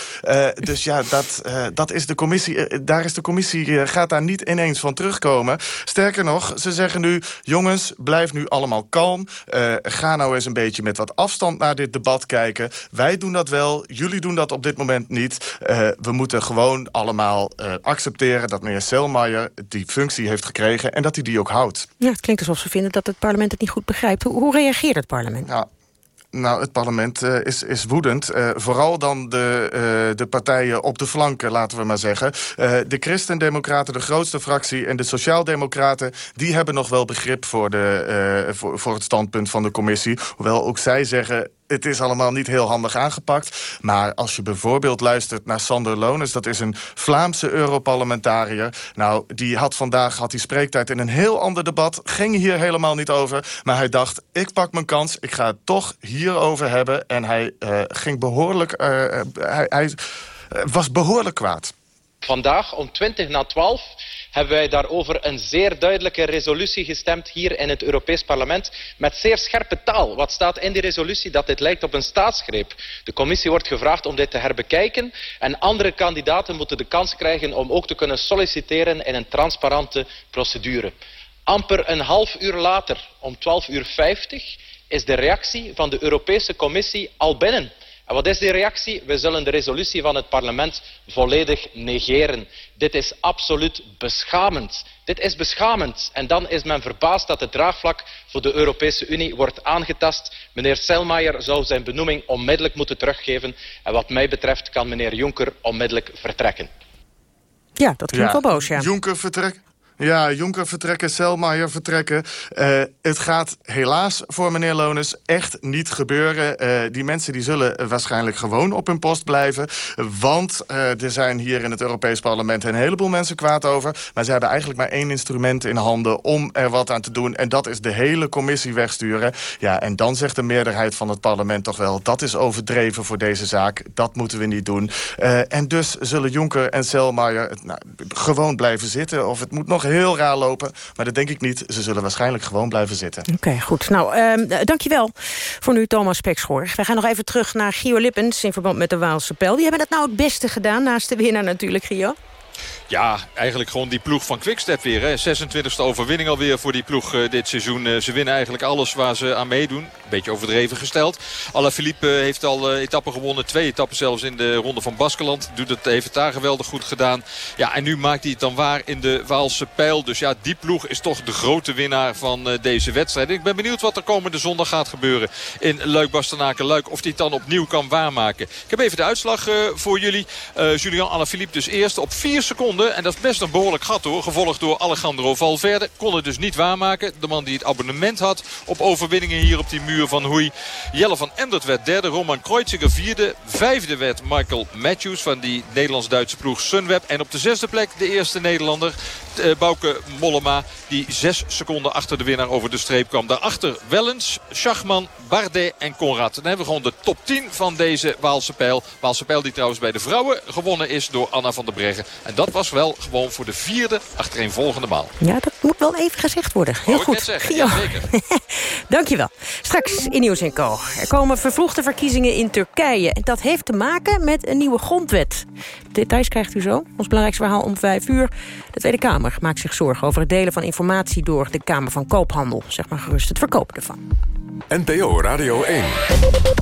dus ja, dat, dat is de commissie. daar is de commissie, gaat daar niet ineens van terugkomen. Sterker nog, ze zeggen nu... jongens, blijf nu allemaal kalm. Uh, ga nou eens een beetje met wat afstand naar dit debat kijken. Wij doen dat wel, jullie doen dat op dit moment niet. Uh, we moeten gewoon allemaal uh, accepteren dat meneer Selmayr die functie heeft gekregen... en dat hij die ook houdt. Ja, het klinkt alsof ze vinden dat het parlement het niet goed begrijpt. Hoe, hoe reageert het parlement? Ja, nou, het parlement uh, is, is woedend. Uh, vooral dan de, uh, de partijen op de flanken, laten we maar zeggen. de Christendemocraten, de grootste fractie... en de Sociaaldemocraten, die hebben nog wel begrip... voor, de, voor het standpunt van de commissie. Hoewel ook zij zeggen het is allemaal niet heel handig aangepakt. Maar als je bijvoorbeeld luistert naar Sander Lones... dat is een Vlaamse Europarlementariër. Nou, die had vandaag had die spreektijd in een heel ander debat. Ging hier helemaal niet over. Maar hij dacht, ik pak mijn kans. Ik ga het toch hierover hebben. En hij uh, ging behoorlijk... Uh, hij, hij was behoorlijk kwaad. Vandaag om 20 na 12 hebben wij daarover een zeer duidelijke resolutie gestemd hier in het Europees Parlement met zeer scherpe taal. Wat staat in die resolutie? Dat dit lijkt op een staatsgreep. De commissie wordt gevraagd om dit te herbekijken en andere kandidaten moeten de kans krijgen om ook te kunnen solliciteren in een transparante procedure. Amper een half uur later, om 12.50 uur, is de reactie van de Europese Commissie al binnen. En wat is die reactie? We zullen de resolutie van het parlement volledig negeren. Dit is absoluut beschamend. Dit is beschamend. En dan is men verbaasd dat het draagvlak voor de Europese Unie wordt aangetast. Meneer Selmayr zou zijn benoeming onmiddellijk moeten teruggeven. En wat mij betreft kan meneer Juncker onmiddellijk vertrekken. Ja, dat klinkt Ja, wel boos, ja. Juncker vertrekt. Ja, Jonker vertrekken, Selmayr vertrekken. Eh, het gaat helaas voor meneer Lones echt niet gebeuren. Eh, die mensen die zullen waarschijnlijk gewoon op hun post blijven. Want eh, er zijn hier in het Europees Parlement een heleboel mensen kwaad over. Maar ze hebben eigenlijk maar één instrument in handen om er wat aan te doen. En dat is de hele commissie wegsturen. Ja, en dan zegt de meerderheid van het parlement toch wel... dat is overdreven voor deze zaak, dat moeten we niet doen. En dus zullen Jonker en Selmayr nou, gewoon blijven zitten. Of het moet nog raar lopen, maar dat denk ik niet. Ze zullen waarschijnlijk gewoon blijven zitten. Oké, goed. Nou, eh, dankjewel voor nu Thomas Pekschoor. We gaan nog even terug naar Gio Lippens in verband met de Waalse Pijl. Wie hebben het nou het beste gedaan naast de winnaar natuurlijk, Gio? Ja, eigenlijk gewoon die ploeg van Quickstep weer. Hè. 26e overwinning alweer voor die ploeg eh, dit seizoen. Eh, ze winnen eigenlijk alles waar ze aan meedoen. Beetje overdreven gesteld. Alaphilippe uh, heeft al eh, etappen gewonnen. Twee etappen zelfs in de ronde van Baskeland. Doet het even daar geweldig goed gedaan. Ja, en nu maakt hij het dan waar in de Waalse pijl. Dus ja, die ploeg is toch de grote winnaar van eh, deze wedstrijd. Ik ben benieuwd wat er komende zondag gaat gebeuren in Luik-Bastenaken-Luik. Of hij het dan opnieuw kan waarmaken. Ik heb even de uitslag eh, voor jullie. Eh, Julian Alaphilippe dus eerst op 4 seconden. En dat is best een behoorlijk gat hoor. Gevolgd door Alejandro Valverde. Kon het dus niet waarmaken. De man die het abonnement had op overwinningen hier op die muur van Hoei. Jelle van Endert werd derde. Roman Kreuziger vierde. Vijfde werd Michael Matthews van die Nederlands-Duitse ploeg Sunweb. En op de zesde plek de eerste Nederlander. Eh, Bouke Mollema. Die zes seconden achter de winnaar over de streep kwam. Daarachter Wellens, Schachman, Bardet en Conrad. Dan hebben we gewoon de top 10 van deze Waalse pijl. Waalse pijl die trouwens bij de vrouwen gewonnen is door Anna van der Breggen. En dat was wel gewoon voor de vierde achtereenvolgende maal. Ja, dat moet wel even gezegd worden. Heel Wou ik goed. net zeggen, ja, zeker. (laughs) Dankjewel. Straks in Nieuws en Co. Er komen vervroegde verkiezingen in Turkije. En dat heeft te maken met een nieuwe grondwet. Details krijgt u zo. Ons belangrijkste verhaal om vijf uur. De Tweede Kamer maakt zich zorgen over het delen van informatie... door de Kamer van Koophandel. Zeg maar gerust het verkopen ervan. NPO Radio 1.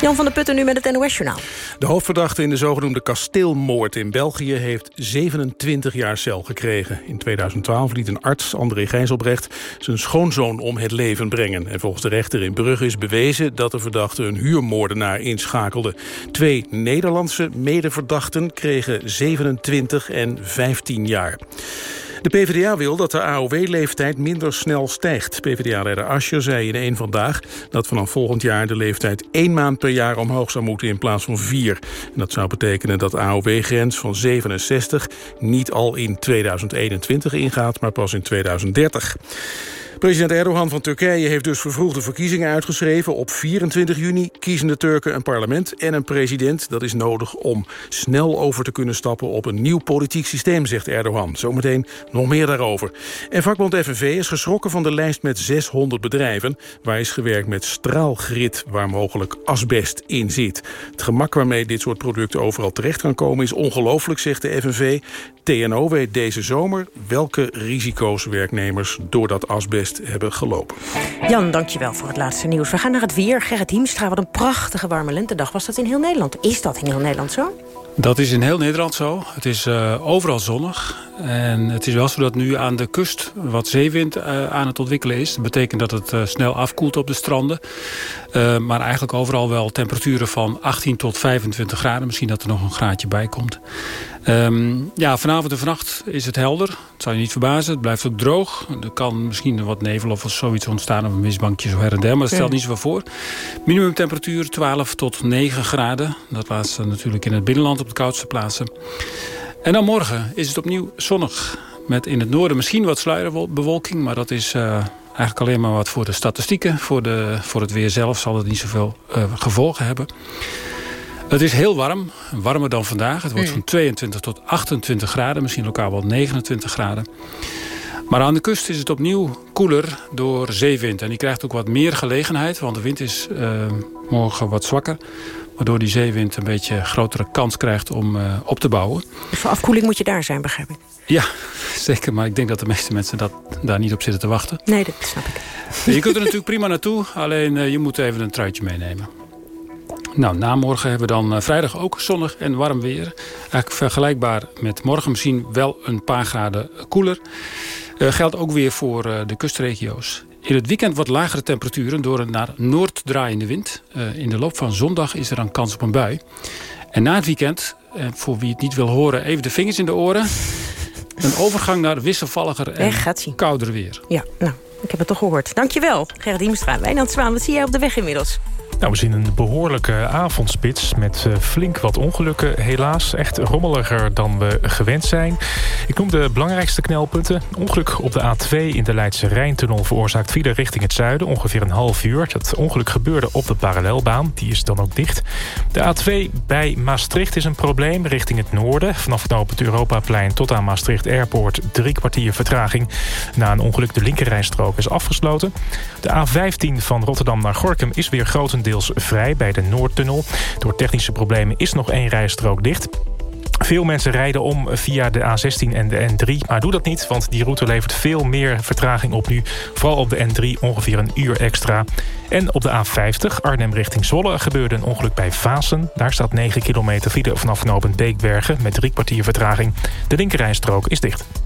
Jan van der Putten nu met het NOS-journaal. De hoofdverdachte in de zogenoemde kasteelmoord in België... heeft 27 jaar cel gekregen. In 2012 liet een arts, André Gijzelbrecht... zijn schoonzoon om het leven brengen. En volgens de rechter in Brugge is bewezen... dat de verdachte een huurmoordenaar inschakelde. Twee Nederlandse medeverdachten kregen 27 en 15 jaar. De PvdA wil dat de AOW-leeftijd minder snel stijgt. PvdA-leider Ascher zei in één Vandaag dat vanaf volgend jaar de leeftijd één maand per jaar omhoog zou moeten in plaats van vier. En dat zou betekenen dat de AOW-grens van 67 niet al in 2021 ingaat, maar pas in 2030. President Erdogan van Turkije heeft dus vervroegde verkiezingen uitgeschreven. Op 24 juni kiezen de Turken een parlement en een president. Dat is nodig om snel over te kunnen stappen op een nieuw politiek systeem, zegt Erdogan. Zometeen nog meer daarover. En vakbond FNV is geschrokken van de lijst met 600 bedrijven... waar is gewerkt met straalgrit waar mogelijk asbest in zit. Het gemak waarmee dit soort producten overal terecht kan komen... is ongelooflijk, zegt de FNV. TNO weet deze zomer welke risico's werknemers door dat asbest hebben gelopen. Jan, dankjewel voor het laatste nieuws. We gaan naar het weer. Gerrit Hiemstra, wat een prachtige warme lentedag. Was dat in heel Nederland? Is dat in heel Nederland zo? Dat is in heel Nederland zo. Het is uh, overal zonnig. En het is wel zo dat nu aan de kust wat zeewind uh, aan het ontwikkelen is. Dat betekent dat het uh, snel afkoelt op de stranden. maar eigenlijk overal wel temperaturen van 18 tot 25 graden. Misschien dat er nog een graadje bij komt. Um, ja, vanavond en vannacht is het helder. Het zal je niet verbazen. Het blijft ook droog. Er kan misschien wat nevel of zoiets ontstaan. Of een mistbankje zo her en der. Maar dat stelt niet zoveel voor. Minimumtemperatuur 12 tot 9 graden. Dat laatste natuurlijk in het binnenland op de koudste plaatsen. En dan morgen is het opnieuw zonnig. Met in het noorden misschien wat sluierbewolking. Maar dat is uh, eigenlijk alleen maar wat voor de statistieken. Voor, de, voor het weer zelf zal het niet zoveel uh, gevolgen hebben. Het is heel warm, warmer dan vandaag. Het wordt van 22 tot 28 graden, misschien lokaal wel 29 graden. Maar aan de kust is het opnieuw koeler door zeewind. En die krijgt ook wat meer gelegenheid, want de wind is uh, morgen wat zwakker. Waardoor die zeewind een beetje grotere kans krijgt om uh, op te bouwen. Dus voor afkoeling moet je daar zijn, begrijp ik? Ja, (laughs) zeker. Maar ik denk dat de meeste mensen dat, daar niet op zitten te wachten. Nee, dat snap ik. Je kunt er natuurlijk prima naartoe, alleen uh, je moet even een truitje meenemen. Nou, na morgen hebben we dan vrijdag ook zonnig en warm weer. Eigenlijk vergelijkbaar met morgen, misschien wel een paar graden koeler. Uh, geldt ook weer voor de kustregio's. In het weekend wat lagere temperaturen door een naar noord draaiende wind. Uh, in de loop van zondag is er een kans op een bui. En na het weekend, voor wie het niet wil horen, even de vingers in de oren. Een overgang naar wisselvalliger en kouder weer. Ja, nou, ik heb het toch gehoord. Dankjewel, Gerrit Diemstra. Wijnand Zwaan, wat zie jij op de weg inmiddels? Nou, we zien een behoorlijke avondspits met uh, flink wat ongelukken. Helaas echt rommeliger dan we gewend zijn. Ik noem de belangrijkste knelpunten. Ongeluk op de A2 in de Leidse Rijntunnel veroorzaakt file richting het zuiden. Ongeveer een half uur. Dat ongeluk gebeurde op de parallelbaan. Die is dan ook dicht. De A2 bij Maastricht is een probleem richting het noorden. Vanaf het Europaplein tot aan Maastricht Airport. Drie kwartier vertraging. Na een ongeluk de linkerrijstrook is afgesloten. De A15 van Rotterdam naar Gorkum is weer grotendeels deels vrij bij de Noordtunnel. Door technische problemen is nog één rijstrook dicht. Veel mensen rijden om via de A16 en de N3. Maar doe dat niet, want die route levert veel meer vertraging op nu. Vooral op de N3 ongeveer een uur extra. En op de A50 Arnhem richting Zwolle gebeurde een ongeluk bij Vasen. Daar staat 9 kilometer file vanaf knooppunt Beekbergen... met drie kwartier vertraging. De linkerrijstrook is dicht.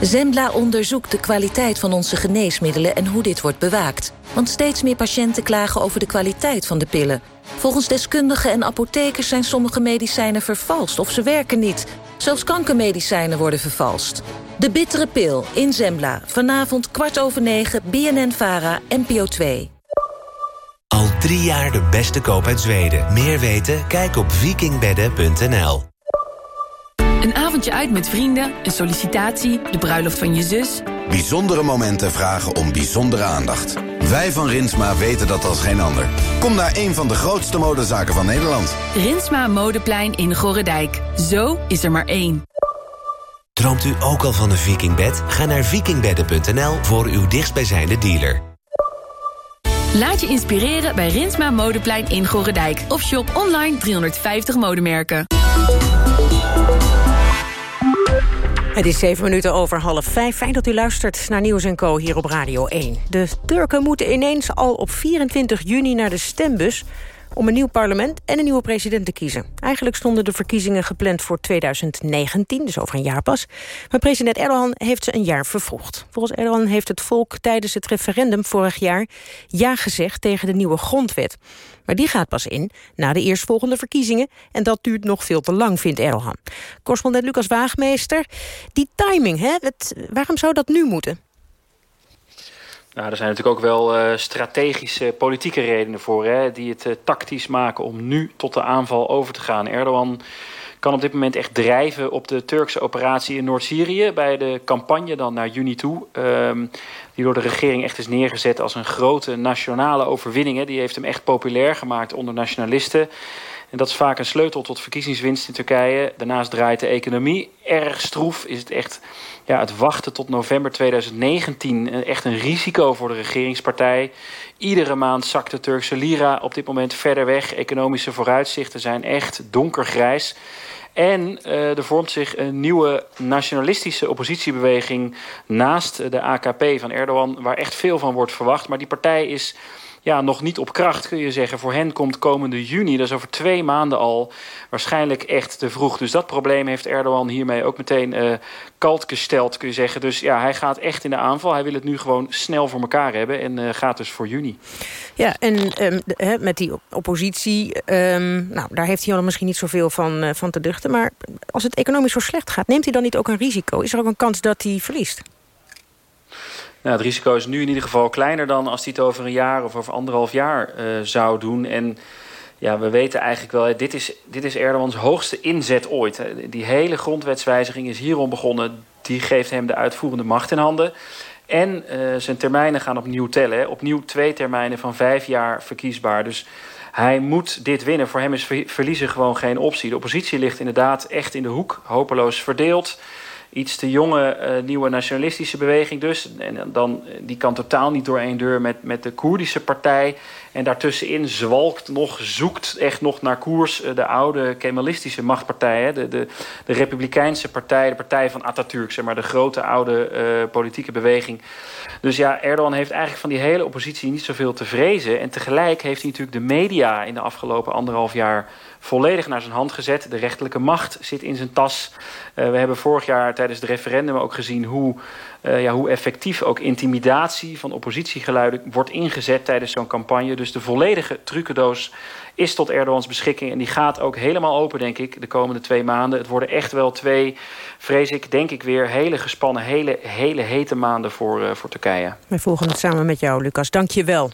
Zembla onderzoekt de kwaliteit van onze geneesmiddelen en hoe dit wordt bewaakt. Want steeds meer patiënten klagen over de kwaliteit van de pillen. Volgens deskundigen en apothekers zijn sommige medicijnen vervalst of ze werken niet. Zelfs kankermedicijnen worden vervalst. De Bittere Pil in Zembla. Vanavond kwart over negen, BNN-VARA, NPO 2. Al drie jaar de beste koop uit Zweden. Meer weten? Kijk op vikingbedden.nl. Een avondje uit met vrienden, een sollicitatie, de bruiloft van je zus. Bijzondere momenten vragen om bijzondere aandacht. Wij van Rinsma weten dat als geen ander. Kom naar een van de grootste modezaken van Nederland. Rinsma Modeplein in Gorredijk. Zo is er maar één. Droomt u ook al van een vikingbed? Ga naar vikingbedden.nl voor uw dichtstbijzijnde dealer. Laat je inspireren bij Rinsma Modeplein in Gorredijk. Of shop online 350 modemerken. Het is zeven minuten over half vijf. Fijn dat u luistert naar Nieuws Co. hier op Radio 1. De Turken moeten ineens al op 24 juni naar de stembus om een nieuw parlement en een nieuwe president te kiezen. Eigenlijk stonden de verkiezingen gepland voor 2019, dus over een jaar pas. Maar president Erdogan heeft ze een jaar vervroegd. Volgens Erdogan heeft het volk tijdens het referendum vorig jaar... ja gezegd tegen de nieuwe grondwet. Maar die gaat pas in na de eerstvolgende verkiezingen... en dat duurt nog veel te lang, vindt Erdogan. Correspondent Lucas Waagmeester, die timing, hè? waarom zou dat nu moeten? Nou, er zijn natuurlijk ook wel uh, strategische politieke redenen voor... Hè, die het uh, tactisch maken om nu tot de aanval over te gaan. Erdogan kan op dit moment echt drijven op de Turkse operatie in Noord-Syrië... bij de campagne dan naar juni toe... Um, die door de regering echt is neergezet als een grote nationale overwinning. Hè. Die heeft hem echt populair gemaakt onder nationalisten... En dat is vaak een sleutel tot verkiezingswinst in Turkije. Daarnaast draait de economie erg stroef. Is het echt ja, het wachten tot november 2019 eh, echt een risico voor de regeringspartij. Iedere maand zakt de Turkse lira op dit moment verder weg. Economische vooruitzichten zijn echt donkergrijs. En uh, er vormt zich een nieuwe nationalistische oppositiebeweging naast de AKP van Erdogan, waar echt veel van wordt verwacht. Maar die partij is ja, nog niet op kracht, kun je zeggen. Voor hen komt komende juni, dat is over twee maanden al... waarschijnlijk echt te vroeg. Dus dat probleem heeft Erdogan hiermee ook meteen uh, kalt gesteld, kun je zeggen. Dus ja, hij gaat echt in de aanval. Hij wil het nu gewoon snel voor elkaar hebben en uh, gaat dus voor juni. Ja, en de, met die oppositie, um, nou, daar heeft hij al misschien niet zoveel van, uh, van te duchten. Maar als het economisch zo slecht gaat, neemt hij dan niet ook een risico? Is er ook een kans dat hij verliest? Nou, het risico is nu in ieder geval kleiner dan als hij het over een jaar of over anderhalf jaar uh, zou doen. En ja, we weten eigenlijk wel, dit is, dit is Erdogans hoogste inzet ooit. Die hele grondwetswijziging is hierom begonnen. Die geeft hem de uitvoerende macht in handen. En uh, zijn termijnen gaan opnieuw tellen. Opnieuw twee termijnen van vijf jaar verkiesbaar. Dus hij moet dit winnen. Voor hem is verliezen gewoon geen optie. De oppositie ligt inderdaad echt in de hoek, hopeloos verdeeld iets te jonge uh, nieuwe nationalistische beweging dus. En dan, die kan totaal niet door één deur met, met de Koerdische partij. En daartussenin zwalkt nog, zoekt echt nog naar koers uh, de oude Kemalistische machtpartij. Hè? De, de, de Republikeinse partij, de partij van Atatürk, zeg maar, de grote oude politieke beweging. Dus ja, Erdogan heeft eigenlijk van die hele oppositie niet zoveel te vrezen. En tegelijk heeft hij natuurlijk de media in de afgelopen anderhalf jaar volledig naar zijn hand gezet. De rechterlijke macht zit in zijn tas. Uh, we hebben vorig jaar tijdens het referendum ook gezien hoe, uh, ja, hoe effectief ook intimidatie van oppositiegeluiden wordt ingezet tijdens zo'n campagne. Dus de volledige trucendoos is tot Erdogans beschikking. En die gaat ook helemaal open, denk ik, de komende twee maanden. Het worden echt wel twee, vrees ik, denk ik weer, hele gespannen, hele, hele hete maanden voor, uh, voor Turkije. We volgen het samen met jou, Lucas. Dank je wel.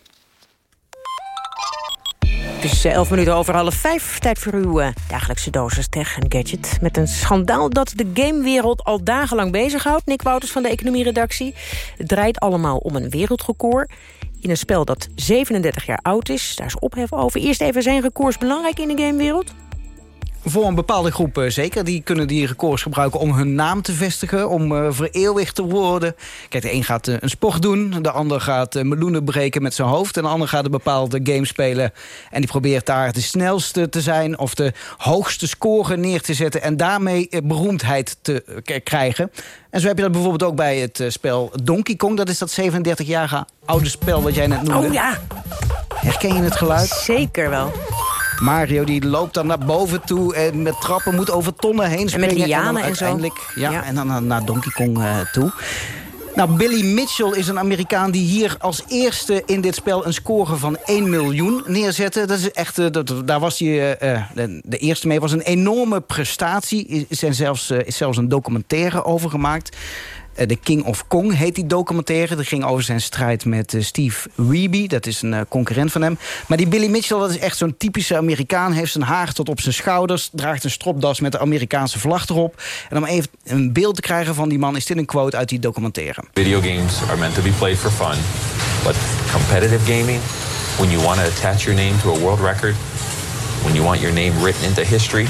Het is 11 minuten over half vijf. Tijd voor uw uh, dagelijkse dosis tech en gadget. Met een schandaal dat de gamewereld al dagenlang bezighoudt. Nick Wouters van de economieredactie. Het draait allemaal om een wereldrecord. In een spel dat 37 jaar oud is. Daar is ophef over. Eerst even, zijn records belangrijk in de gamewereld? Voor een bepaalde groep uh, zeker. Die kunnen die records gebruiken om hun naam te vestigen. Om uh, vereeuwigd te worden. Kijk, de een gaat uh, een sport doen. De ander gaat meloenen breken met zijn hoofd. En de ander gaat een bepaalde game spelen. En die probeert daar de snelste te zijn. Of de hoogste score neer te zetten. En daarmee beroemdheid te krijgen. En zo heb je dat bijvoorbeeld ook bij het spel Donkey Kong. Dat is dat 37-jarige oude spel wat jij net noemde. Oh ja. Herken je het geluid? Zeker wel. Mario die loopt dan naar boven toe en met trappen moet over tonnen heen springen. En met lianen en, uiteindelijk, zo. Ja, ja, en dan naar Donkey Kong uh, toe. Nou, Billy Mitchell is een Amerikaan die hier als eerste in dit spel... een score van 1 miljoen neerzette. Dat is echt, uh, dat, daar was hij uh, de, de, eerste mee. was een enorme prestatie. Is, is, zelfs, is zelfs een documentaire over gemaakt. The King of Kong heet die documentaire. Dat ging over zijn strijd met uh, Steve Wiebe. Dat is een uh, concurrent van hem. Maar die Billy Mitchell, dat is echt zo'n typische Amerikaan. Heeft zijn haar tot op zijn schouders. Draagt een stropdas met de Amerikaanse vlag erop. En om even een beeld te krijgen van die man... is dit een quote uit die documentaire. Video games are meant to be played for fun. But competitive gaming, when you want to attach your name to a world record... when you want your name written into history...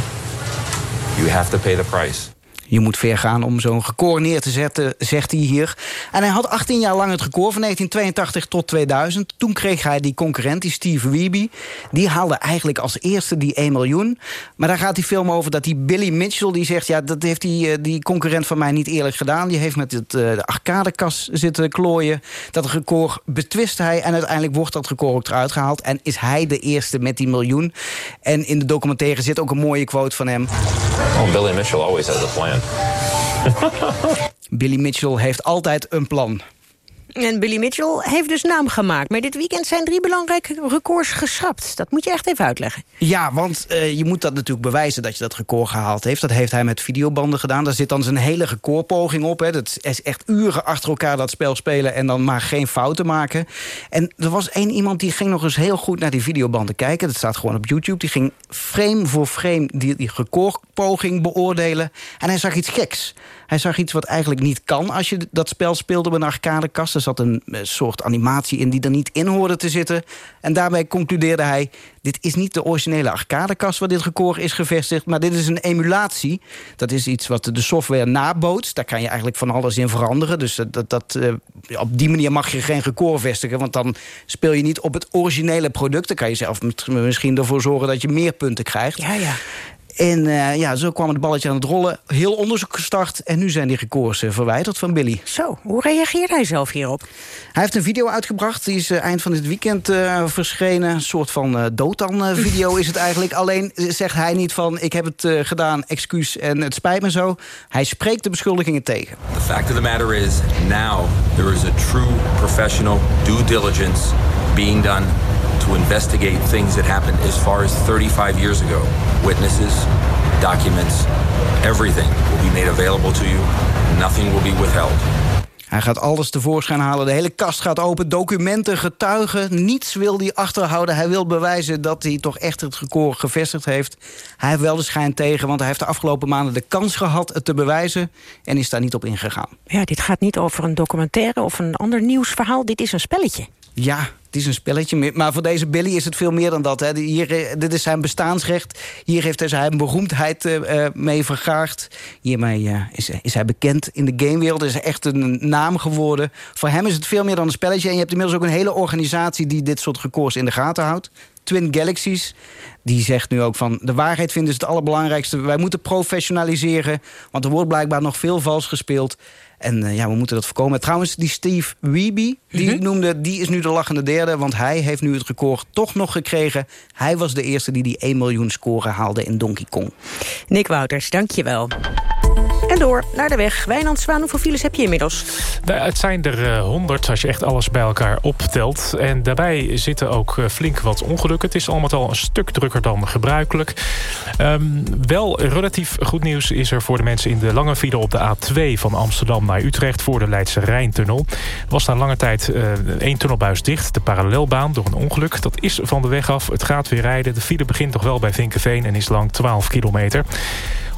you have to pay the price. Je moet ver gaan om zo'n record neer te zetten, zegt hij hier. En hij had 18 jaar lang het record van 1982 tot 2000. Toen kreeg hij die concurrent, die Steve Wiebe. Die haalde eigenlijk als eerste die 1 miljoen. Maar daar gaat die film over dat die Billy Mitchell... die zegt, ja, dat heeft die, die concurrent van mij niet eerlijk gedaan. Die heeft met het, de arcadekast zitten klooien. Dat record betwist hij. En uiteindelijk wordt dat record ook eruit gehaald. En is hij de eerste met die miljoen. En in de documentaire zit ook een mooie quote van hem. Oh, Billy Mitchell always has a plan. Billy Mitchell heeft altijd een plan. En Billy Mitchell heeft dus naam gemaakt. Maar dit weekend zijn drie belangrijke records geschrapt. Dat moet je echt even uitleggen. Ja, want uh, je moet dat natuurlijk bewijzen dat je dat record gehaald heeft. Dat heeft hij met videobanden gedaan. Daar zit dan zijn hele recordpoging op. Hè. Dat is echt uren achter elkaar dat spel spelen... en dan maar geen fouten maken. En er was één iemand die ging nog eens heel goed naar die videobanden kijken. Dat staat gewoon op YouTube. Die ging frame voor frame die, die recordpoging beoordelen. En hij zag iets geks. Hij zag iets wat eigenlijk niet kan als je dat spel speelde op een arcadekast. Er zat een soort animatie in die er niet in hoorde te zitten. En daarbij concludeerde hij... dit is niet de originele arcadekast waar dit record is gevestigd... maar dit is een emulatie. Dat is iets wat de software nabootst. Daar kan je eigenlijk van alles in veranderen. Dus dat, dat, uh, op die manier mag je geen record vestigen... want dan speel je niet op het originele product. Dan kan je zelf misschien ervoor zorgen dat je meer punten krijgt. Ja, ja. En uh, ja, zo kwam het balletje aan het rollen. Heel onderzoek gestart en nu zijn die records uh, verwijderd van Billy. Zo, hoe reageert hij zelf hierop? Hij heeft een video uitgebracht. Die is uh, eind van dit weekend verschenen. Een soort van dooddan-video (laughs) is het eigenlijk. Alleen zegt hij niet van ik heb het gedaan, excuus en het spijt me zo. Hij spreekt de beschuldigingen tegen. The fact of the matter is, now there is a true professional due diligence being done to investigate things that happened as far as 35 years ago. Witnesses, documents, everything will be made available to you. Nothing will be withheld. Hij gaat alles tevoorschijn halen. De hele kast gaat open. Documenten, getuigen. Niets wil hij achterhouden. Hij wil bewijzen dat hij toch echt het record gevestigd heeft. Hij heeft wel de schijn tegen, want hij heeft de afgelopen maanden de kans gehad het te bewijzen. En is daar niet op ingegaan. Ja, dit gaat niet over een documentaire of een ander nieuwsverhaal. Dit is een spelletje. Ja, het is een spelletje. Maar voor deze Billy is het veel meer dan dat. Hè. Hier, eh, dit is zijn bestaansrecht. Hier heeft hij zijn beroemdheid uh, mee vergaard. Hiermee is, is hij bekend in de gamewereld. Is echt een naam geworden. Voor hem is het veel meer dan een spelletje. En je hebt inmiddels ook een hele organisatie... die dit soort records in de gaten houdt. Twin Galaxies. Die zegt nu ook van de waarheid vinden is het allerbelangrijkste. Wij moeten professionaliseren. Want er wordt blijkbaar nog veel vals gespeeld. En uh, ja, we moeten dat voorkomen. Trouwens, die Steve Wiebe, die mm -hmm. noemde, die is nu de lachende derde. Want hij heeft nu het record toch nog gekregen. Hij was de eerste die die 1 miljoen score haalde in Donkey Kong. Nick Wouters, dankjewel. En door naar de weg. Wijnand Zwaan, hoeveel files heb je inmiddels? Nou, het zijn er honderd uh, als je echt alles bij elkaar optelt. En daarbij zitten ook uh, flink wat ongelukken. Het is allemaal al een stuk drukker dan gebruikelijk. Um, wel relatief goed nieuws is er voor de mensen in de lange file op de A2 van Amsterdam naar Utrecht voor de Leidse Rijntunnel. Er was na lange tijd uh, één tunnelbuis dicht, de parallelbaan, door een ongeluk. Dat is van de weg af, het gaat weer rijden. De file begint toch wel bij Vinkenveen en is lang 12 kilometer.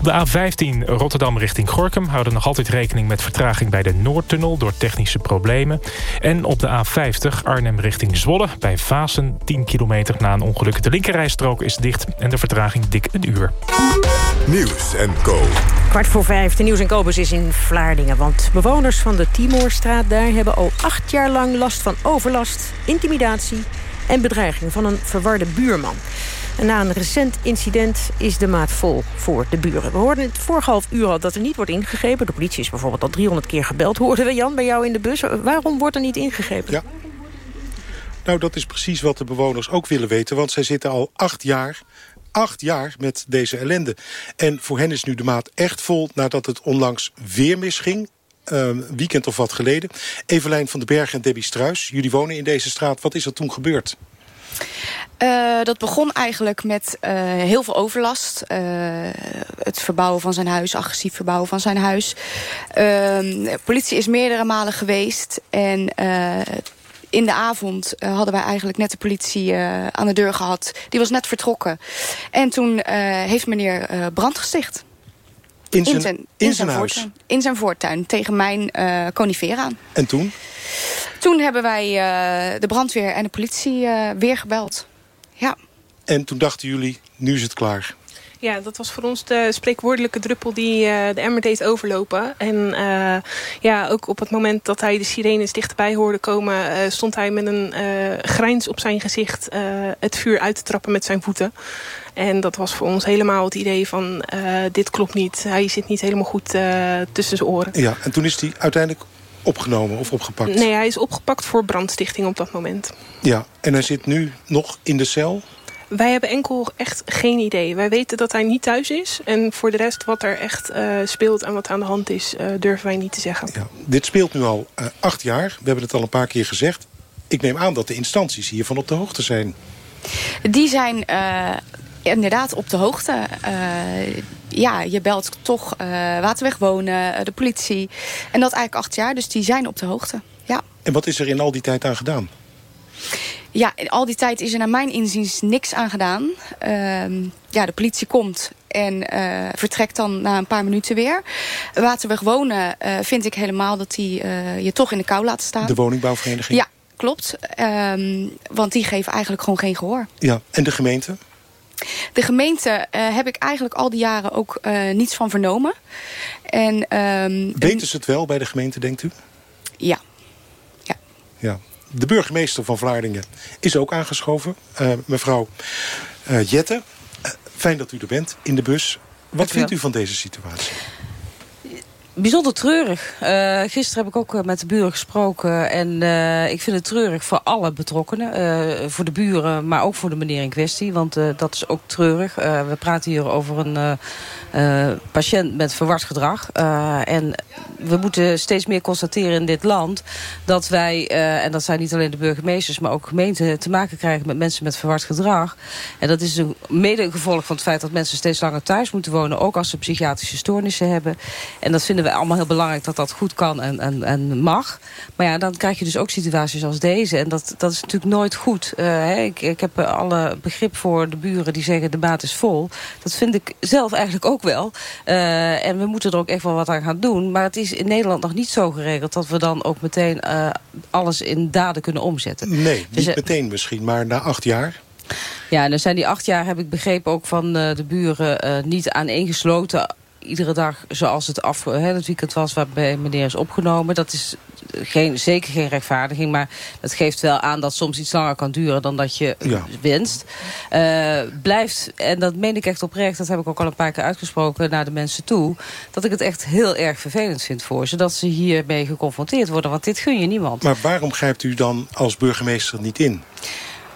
Op de A15 Rotterdam richting Gorkum houden nog altijd rekening met vertraging bij de Noordtunnel door technische problemen. En op de A50 Arnhem richting Zwolle bij Vasen 10 kilometer na een ongeluk. De linkerrijstrook is dicht en de vertraging dik een uur. Nieuws en Co. Kwart voor vijf, de Nieuws en Kobus is in Vlaardingen. Want bewoners van de Timorstraat daar hebben al acht jaar lang last van overlast, intimidatie en bedreiging van een verwarde buurman. En na een recent incident is de maat vol voor de buren. We hoorden het vorige half uur al dat er niet wordt ingegrepen. De politie is bijvoorbeeld al 300 keer gebeld. Hoorden we, Jan, bij jou in de bus. Waarom wordt er niet ingegrepen? Ja. Nou, dat is precies wat de bewoners ook willen weten. Want zij zitten al acht jaar acht jaar met deze ellende. En voor hen is nu de maat echt vol nadat het onlangs weer misging. Een weekend of wat geleden. Evelijn van den Berg en Debbie Struis, jullie wonen in deze straat. Wat is er toen gebeurd? Uh, dat begon eigenlijk met uh, heel veel overlast. Uh, het verbouwen van zijn huis, agressief verbouwen van zijn huis. de politie is meerdere malen geweest. En in de avond hadden wij eigenlijk net de politie aan de deur gehad. Die was net vertrokken. En toen heeft meneer brand gesticht. In zijn, in zijn, in zijn, huis? Voortuin, in zijn voortuin, tegen mijn conifera aan. En toen? Toen hebben wij de brandweer en de politie weer gebeld. Ja. En toen dachten jullie, nu is het klaar. Ja, dat was voor ons de spreekwoordelijke druppel die uh, de emmer deed overlopen. En uh, ja, ook op het moment dat hij de sirenes dichterbij hoorde komen... Uh, stond hij met een grijns op zijn gezicht het vuur uit te trappen met zijn voeten. En dat was voor ons helemaal het idee van dit klopt niet. Hij zit niet helemaal goed tussen zijn oren. Ja, en toen is hij uiteindelijk opgenomen of opgepakt? Nee, hij is opgepakt voor brandstichting op dat moment. Ja, en hij zit nu nog in de cel? Wij hebben enkel echt geen idee. Wij weten dat hij niet thuis is. En voor de rest wat er echt uh, speelt en wat aan de hand is... Uh, durven wij niet te zeggen. Ja, dit speelt nu al uh, acht jaar. We hebben het al een paar keer gezegd. Ik neem aan dat de instanties hiervan op de hoogte zijn. Die zijn inderdaad op de hoogte. Uh, ja, je belt toch uh, Waterweg Wonen, de politie. En dat eigenlijk acht jaar, dus die zijn op de hoogte. Ja. En wat is er in al die tijd aan gedaan? Ja, in al die tijd is er naar mijn inziens niks aan gedaan. Uh, ja, de politie komt en uh, vertrekt dan na een paar minuten weer. Waterweg Wonen uh, vind ik helemaal dat die je toch in de kou laten staan. De woningbouwvereniging? Ja, klopt. Um, want die geven eigenlijk gewoon geen gehoor. Ja, en de gemeente? De gemeente uh, heb ik eigenlijk al die jaren ook uh, niets van vernomen. En, um, Weten ze het wel bij de gemeente, denkt u? Ja. ja. ja. De burgemeester van Vlaardingen is ook aangeschoven. Uh, mevrouw Jette, Fijn dat u er bent, in de bus. Wat vindt u van deze situatie? Bijzonder treurig. Uh, gisteren heb ik ook met de buren gesproken. En uh, ik vind het treurig voor alle betrokkenen. Voor de buren, maar ook voor de meneer in kwestie. Want dat is ook treurig. we praten hier over een patiënt met verward gedrag. en we moeten steeds meer constateren in dit land... dat wij, en dat zijn niet alleen de burgemeesters... maar ook gemeenten te maken krijgen met mensen met verward gedrag. En dat is een, mede gevolg van het feit dat mensen steeds langer thuis moeten wonen. Ook als ze psychiatrische stoornissen hebben. En dat vinden we allemaal heel belangrijk dat dat goed kan en, en, en mag. Maar ja, dan krijg je dus ook situaties als deze. En dat, dat is natuurlijk nooit goed. Uh, hè. Ik, ik heb alle begrip voor de buren die zeggen de maat is vol. Dat vind ik zelf eigenlijk ook wel. Uh, en we moeten er ook echt wel wat aan gaan doen. Maar het is in Nederland nog niet zo geregeld... dat we dan ook meteen uh, alles in daden kunnen omzetten. Nee, dus, niet meteen misschien, maar na acht jaar... Ja, en dan zijn die acht jaar, heb ik begrepen, ook van de buren niet aaneengesloten iedere dag zoals het, af, hè, het weekend was waarbij meneer is opgenomen. Dat is geen, zeker geen rechtvaardiging, maar het geeft wel aan dat soms iets langer kan duren dan dat je ja. wenst. Uh, blijft, en dat meen ik echt oprecht, dat heb ik ook al een paar keer uitgesproken naar de mensen toe, dat ik het echt heel erg vervelend vind voor ze, dat ze hiermee geconfronteerd worden, want dit gun je niemand. Maar waarom grijpt u dan als burgemeester niet in?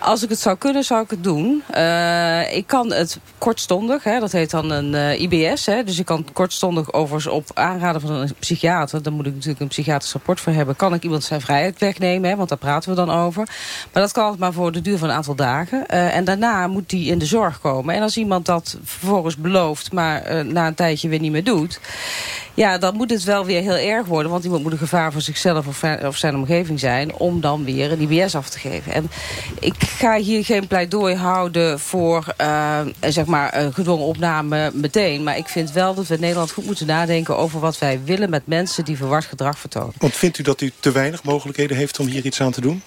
Als ik het zou kunnen, zou ik het doen. Uh, ik kan het kortstondig, hè, dat heet dan een uh, IBS. Hè, dus ik kan kortstondig overigens op aanraden van een psychiater... daar moet ik natuurlijk een psychiatrisch rapport voor hebben... kan ik iemand zijn vrijheid wegnemen, hè, want daar praten we dan over. Maar dat kan altijd maar voor de duur van een aantal dagen. Uh, en daarna moet die in de zorg komen. En als iemand dat vervolgens belooft, maar na een tijdje weer niet meer doet... Ja, dan moet het wel weer heel erg worden. Want iemand moet een gevaar voor zichzelf of, of zijn omgeving zijn... om dan weer een IBS af te geven. En ik ga hier geen pleidooi houden voor uh, zeg maar, een gedwongen opname meteen. Maar ik vind wel dat we in Nederland goed moeten nadenken... over wat wij willen met mensen die verward gedrag vertonen. Want vindt u dat u te weinig mogelijkheden heeft om hier iets aan te doen?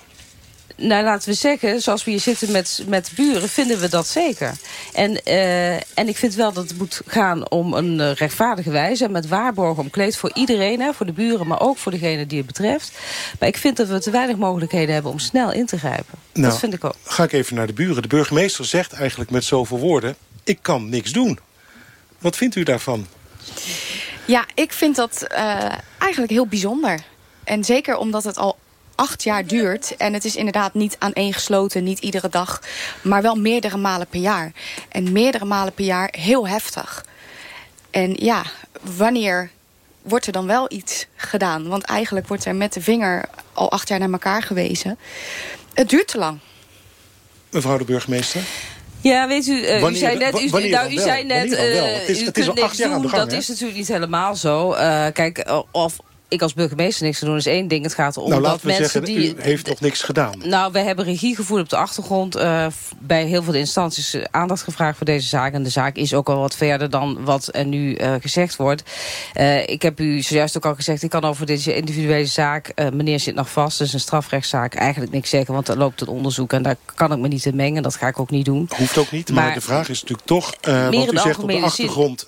Nou, laten we zeggen, zoals we hier zitten met, met buren, vinden we dat zeker. En, uh, en ik vind wel dat het moet gaan om een uh, rechtvaardige wijze... met waarborgen omkleed voor iedereen, hè, voor de buren... maar ook voor degene die het betreft. Maar ik vind dat we te weinig mogelijkheden hebben om snel in te grijpen. Nou, dat vind ik ook. Ga ik even naar de buren. De burgemeester zegt eigenlijk met zoveel woorden... ik kan niks doen. Wat vindt u daarvan? Ja, ik vind dat uh, eigenlijk heel bijzonder. En zeker omdat het al acht jaar duurt. En het is inderdaad niet aaneengesloten, niet iedere dag. Maar wel meerdere malen per jaar. En meerdere malen per jaar heel heftig. En ja, wanneer wordt er dan wel iets gedaan? Want eigenlijk wordt er met de vinger al acht jaar naar elkaar gewezen. Het duurt te lang. Mevrouw de burgemeester? Ja, weet u, uh, u zei net, u, nou, u zei net, uh, het is, u het is kunt niks doen. dat is natuurlijk niet helemaal zo. Uh, kijk, of ik als burgemeester niks te doen is één ding. Het gaat om nou, dat mensen zeggen, die... heeft nog niks gedaan? Nou, we hebben regie gevoerd op de achtergrond. Uh, bij heel veel instanties uh, aandacht gevraagd voor deze zaak. En de zaak is ook al wat verder dan wat er nu uh, gezegd wordt. ik heb u zojuist ook al gezegd... ik kan over deze individuele zaak... meneer zit nog vast, dus een strafrechtszaak... eigenlijk niks zeggen, want er loopt een onderzoek... en daar kan ik me niet in mengen. Dat ga ik ook niet doen. Hoeft ook niet, maar, maar de vraag is natuurlijk toch... want u zegt op de achtergrond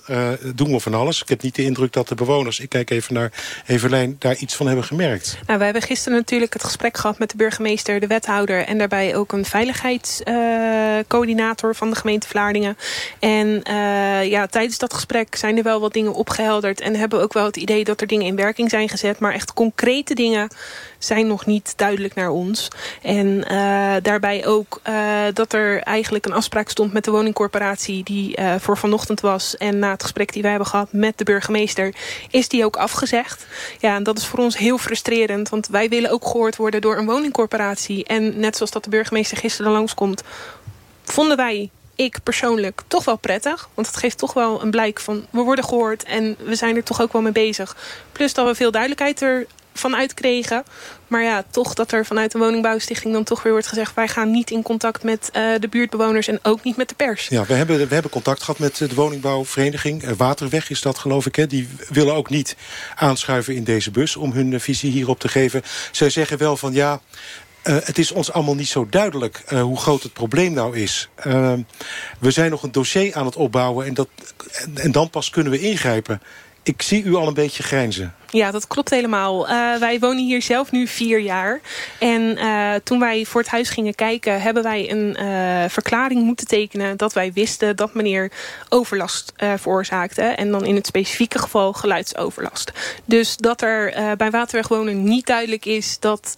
doen we van alles. Ik heb niet de indruk dat de bewoners... ik kijk even naar even daar iets van hebben gemerkt? Nou, we hebben gisteren natuurlijk het gesprek gehad met de burgemeester, de wethouder... en daarbij ook een veiligheidscoördinator uh, van de gemeente Vlaardingen. En uh, ja, tijdens dat gesprek zijn er wel wat dingen opgehelderd... en hebben ook wel het idee dat er dingen in werking zijn gezet... maar echt concrete dingen zijn nog niet duidelijk naar ons. En uh, daarbij ook uh, dat er eigenlijk een afspraak stond met de woningcorporatie... die uh, voor vanochtend was. En na het gesprek die wij hebben gehad met de burgemeester... is die ook afgezegd. Ja, en dat is voor ons heel frustrerend. Want wij willen ook gehoord worden door een woningcorporatie. En net zoals dat de burgemeester gisteren langskomt... vonden wij ik persoonlijk toch wel prettig. Want het geeft toch wel een blijk van... we worden gehoord en we zijn er toch ook wel mee bezig. Plus dat we veel duidelijkheid er vanuit kregen. Maar ja, toch dat er vanuit de woningbouwstichting dan toch weer wordt gezegd... wij gaan niet in contact met uh, de buurtbewoners en ook niet met de pers. Ja, we hebben, we hebben contact gehad met de woningbouwvereniging. Eh, Waterweg is dat, geloof ik. Hè? Die willen ook niet aanschuiven in deze bus om hun visie hierop te geven. Zij zeggen wel van ja... Het is ons allemaal niet zo duidelijk hoe groot het probleem nou is. Uh, we zijn nog een dossier aan het opbouwen en, dat, en, en dan pas kunnen we ingrijpen. Ik zie u al een beetje grijnzen. Ja, dat klopt helemaal. Uh, wij wonen hier zelf nu vier jaar. En uh, toen wij voor het huis gingen kijken... hebben wij een uh, verklaring moeten tekenen... dat wij wisten dat meneer overlast veroorzaakte. En dan in het specifieke geval geluidsoverlast. Dus dat er bij Waterweg Wonen niet duidelijk is... Dat,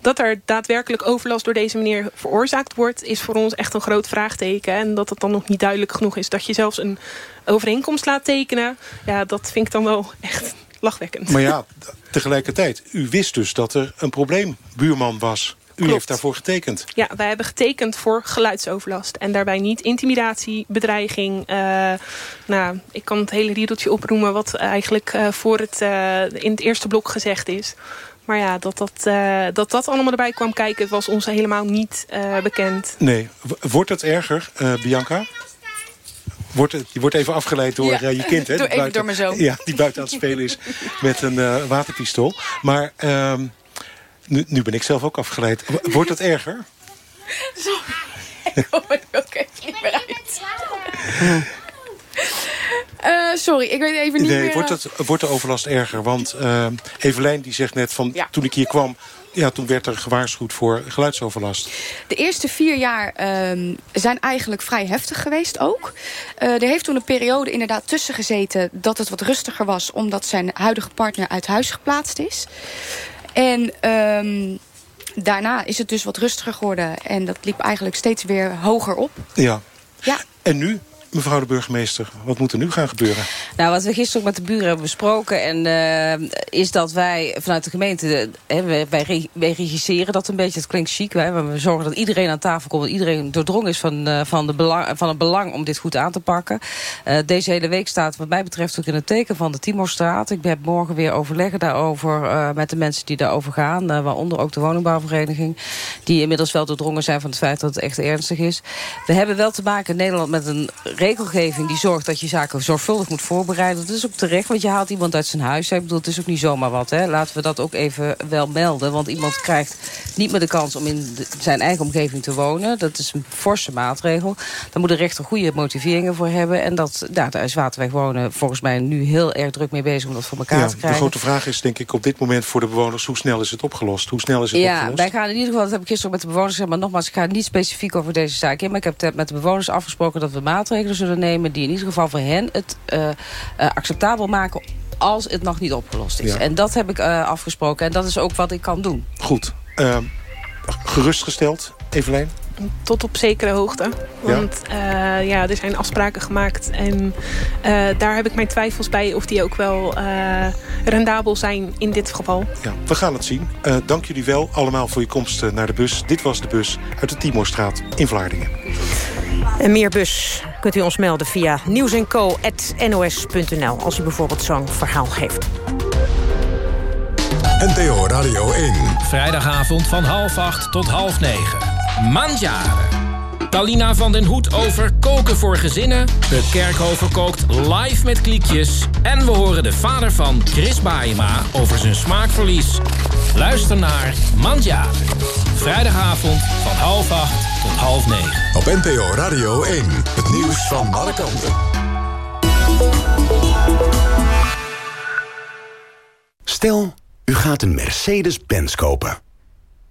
dat er daadwerkelijk overlast door deze meneer veroorzaakt wordt... is voor ons echt een groot vraagteken. En dat het dan nog niet duidelijk genoeg is... dat je zelfs een overeenkomst laat tekenen. Ja, dat vind ik dan wel echt lachwekkend. Maar ja, tegelijkertijd, u wist dus dat er een probleembuurman was. U heeft daarvoor getekend. Ja, wij hebben getekend voor geluidsoverlast. En daarbij niet intimidatie, bedreiging. Uh, nou, ik kan het hele riedeltje oproemen wat eigenlijk uh, voor het, uh, in het eerste blok gezegd is. Maar ja, dat dat, dat, dat allemaal erbij kwam kijken was ons helemaal niet bekend. Nee. Wordt het erger, Bianca? Wordt, je wordt even afgeleid door uh, je kind. Hè, door, even door mijn zoon. Ja, die buiten aan het spelen is met een uh, waterpistool. Maar um, nu, nu, ben ik zelf ook afgeleid. Wordt het erger? Sorry, (laughs) ik kom er ook even niet meer uit. Uh, sorry, ik weet even niet nee, meer... Wordt, het, wordt de overlast erger? Want uh, Evelijn die zegt net van ja. toen ik hier kwam ja, toen werd er gewaarschuwd voor geluidsoverlast. De eerste vier jaar uh, zijn eigenlijk vrij heftig geweest ook. Uh, er heeft toen een periode inderdaad tussen gezeten... dat het wat rustiger was... omdat zijn huidige partner uit huis geplaatst is. En... Um, daarna is het dus wat rustiger geworden. En dat liep eigenlijk steeds weer hoger op. Ja. ja. En nu? Mevrouw de burgemeester, wat moet er nu gaan gebeuren? Nou, wat we gisteren ook met de buren hebben besproken... En, uh, is dat wij vanuit de gemeente... Uh, wij, wij, regisseren dat een beetje, het klinkt chic. Wij, we zorgen dat iedereen aan tafel komt... dat iedereen doordrongen is van, uh, van, de belang, van het belang om dit goed aan te pakken. deze hele week staat wat mij betreft ook in het teken van de Timorstraat. Ik heb morgen weer overleggen daarover met de mensen die daarover gaan. waaronder ook de woningbouwvereniging. Die inmiddels wel doordrongen zijn van het feit dat het echt ernstig is. We hebben wel te maken in Nederland met een regelgeving die zorgt dat je zaken zorgvuldig moet voorbereiden. Dat is ook terecht, want je haalt iemand uit zijn huis. Ik bedoel, het is ook niet zomaar wat. Hè. Laten we dat ook even wel melden. Want iemand krijgt niet meer de kans om in zijn eigen omgeving te wonen. Dat is een forse maatregel. Daar moet de rechter goede motiveringen voor hebben. En dat, ja, daar is Waterweg Wonen volgens mij nu heel erg druk mee bezig om dat voor elkaar ja, te krijgen. De grote vraag is denk ik op dit moment voor de bewoners... hoe snel is het opgelost? Hoe snel is het ja, opgelost? wij gaan in ieder geval, dat heb ik gisteren met de bewoners gezegd... maar nogmaals, ik ga niet specifiek over deze zaak in... maar ik heb met de bewoners afgesproken dat we maatregelen zullen nemen... die in ieder geval voor hen het uh, uh, acceptabel maken als het nog niet opgelost is. Ja. En dat heb ik uh, afgesproken en dat is ook wat ik kan doen. Goed. Uh, gerustgesteld, Evelijn? Tot op zekere hoogte. Want ja, uh, ja er zijn afspraken gemaakt. En uh, daar heb ik mijn twijfels bij of die ook wel uh, rendabel zijn in dit geval. Ja, we gaan het zien. dank jullie wel allemaal voor je komst naar de bus. Dit was de bus uit de Timorstraat in Vlaardingen. En meer bus kunt u ons melden via nieuwsenco.nos.nl... als u bijvoorbeeld zo'n verhaal heeft. NTO Radio 1. Vrijdagavond van half acht tot half negen. Mandjaren. Talina van den Hoed over koken voor gezinnen. De Kerkhover kookt live met kliekjes. En we horen de vader van Chris Baema over zijn smaakverlies. Luister naar Mandjaren. Vrijdagavond van half acht tot half negen. Op NPO Radio 1. Het nieuws van alle kanten. Stel, u gaat een Mercedes-Benz kopen.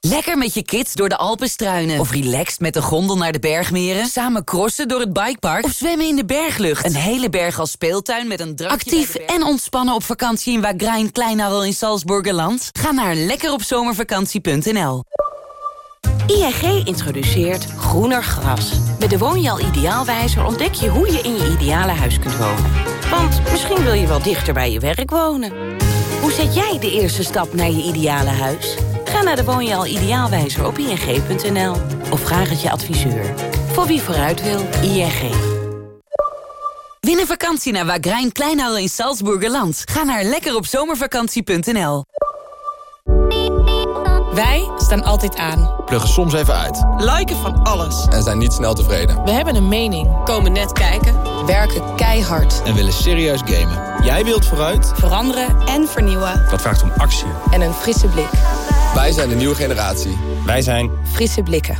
Lekker met je kids door de Alpen struinen. Of relaxed met de gondel naar de bergmeren. Samen crossen door het bikepark. Of zwemmen in de berglucht. Een hele berg als speeltuin met een drankje Actief en ontspannen op vakantie in Wagrain Kleinarel in Salzburgerland. Ga naar lekkeropzomervakantie.nl ING introduceert groener gras. Met de Woonjaal Ideaalwijzer ontdek je hoe je in je ideale huis kunt wonen. Want misschien wil je wel dichter bij je werk wonen. Hoe zet jij de eerste stap naar je ideale huis? Ga naar de Woonjaal Ideaalwijzer op ing.nl of vraag het je adviseur. Voor wie vooruit wil, ING. Win een vakantie naar Wagrain Kleinhal in Salzburgerland. Ga naar lekkeropzomervakantie.nl Wij staan altijd aan. Pluggen soms even uit. Liken van alles. En zijn niet snel tevreden. We hebben een mening. Komen net kijken. Werken keihard. En willen serieus gamen. Jij wilt vooruit. Veranderen en vernieuwen. Dat vraagt om actie. En een frisse blik. Wij zijn de nieuwe generatie. Wij zijn... Frisse blikken.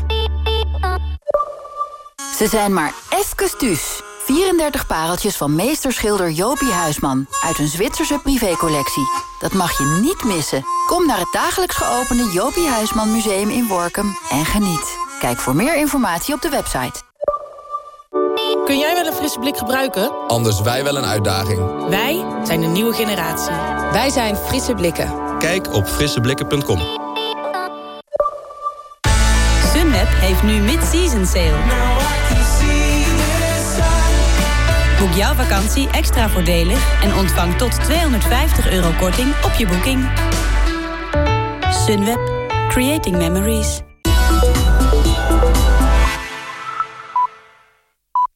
Ze zijn maar even thuis. 34 pareltjes van meesterschilder Jopie Huisman... uit een Zwitserse privécollectie. Dat mag je niet missen. Kom naar het dagelijks geopende Jopie Huisman Museum in Workum en geniet. Kijk voor meer informatie op de website. Kun jij wel een frisse blik gebruiken? Anders wij wel een uitdaging. Wij zijn de nieuwe generatie. Wij zijn Frisse Blikken. Kijk op frisseblikken.com. Sunweb heeft nu mid-season sale. Boek jouw vakantie extra voordelig en ontvang tot 250 euro korting op je boeking. Sunweb. Creating Memories.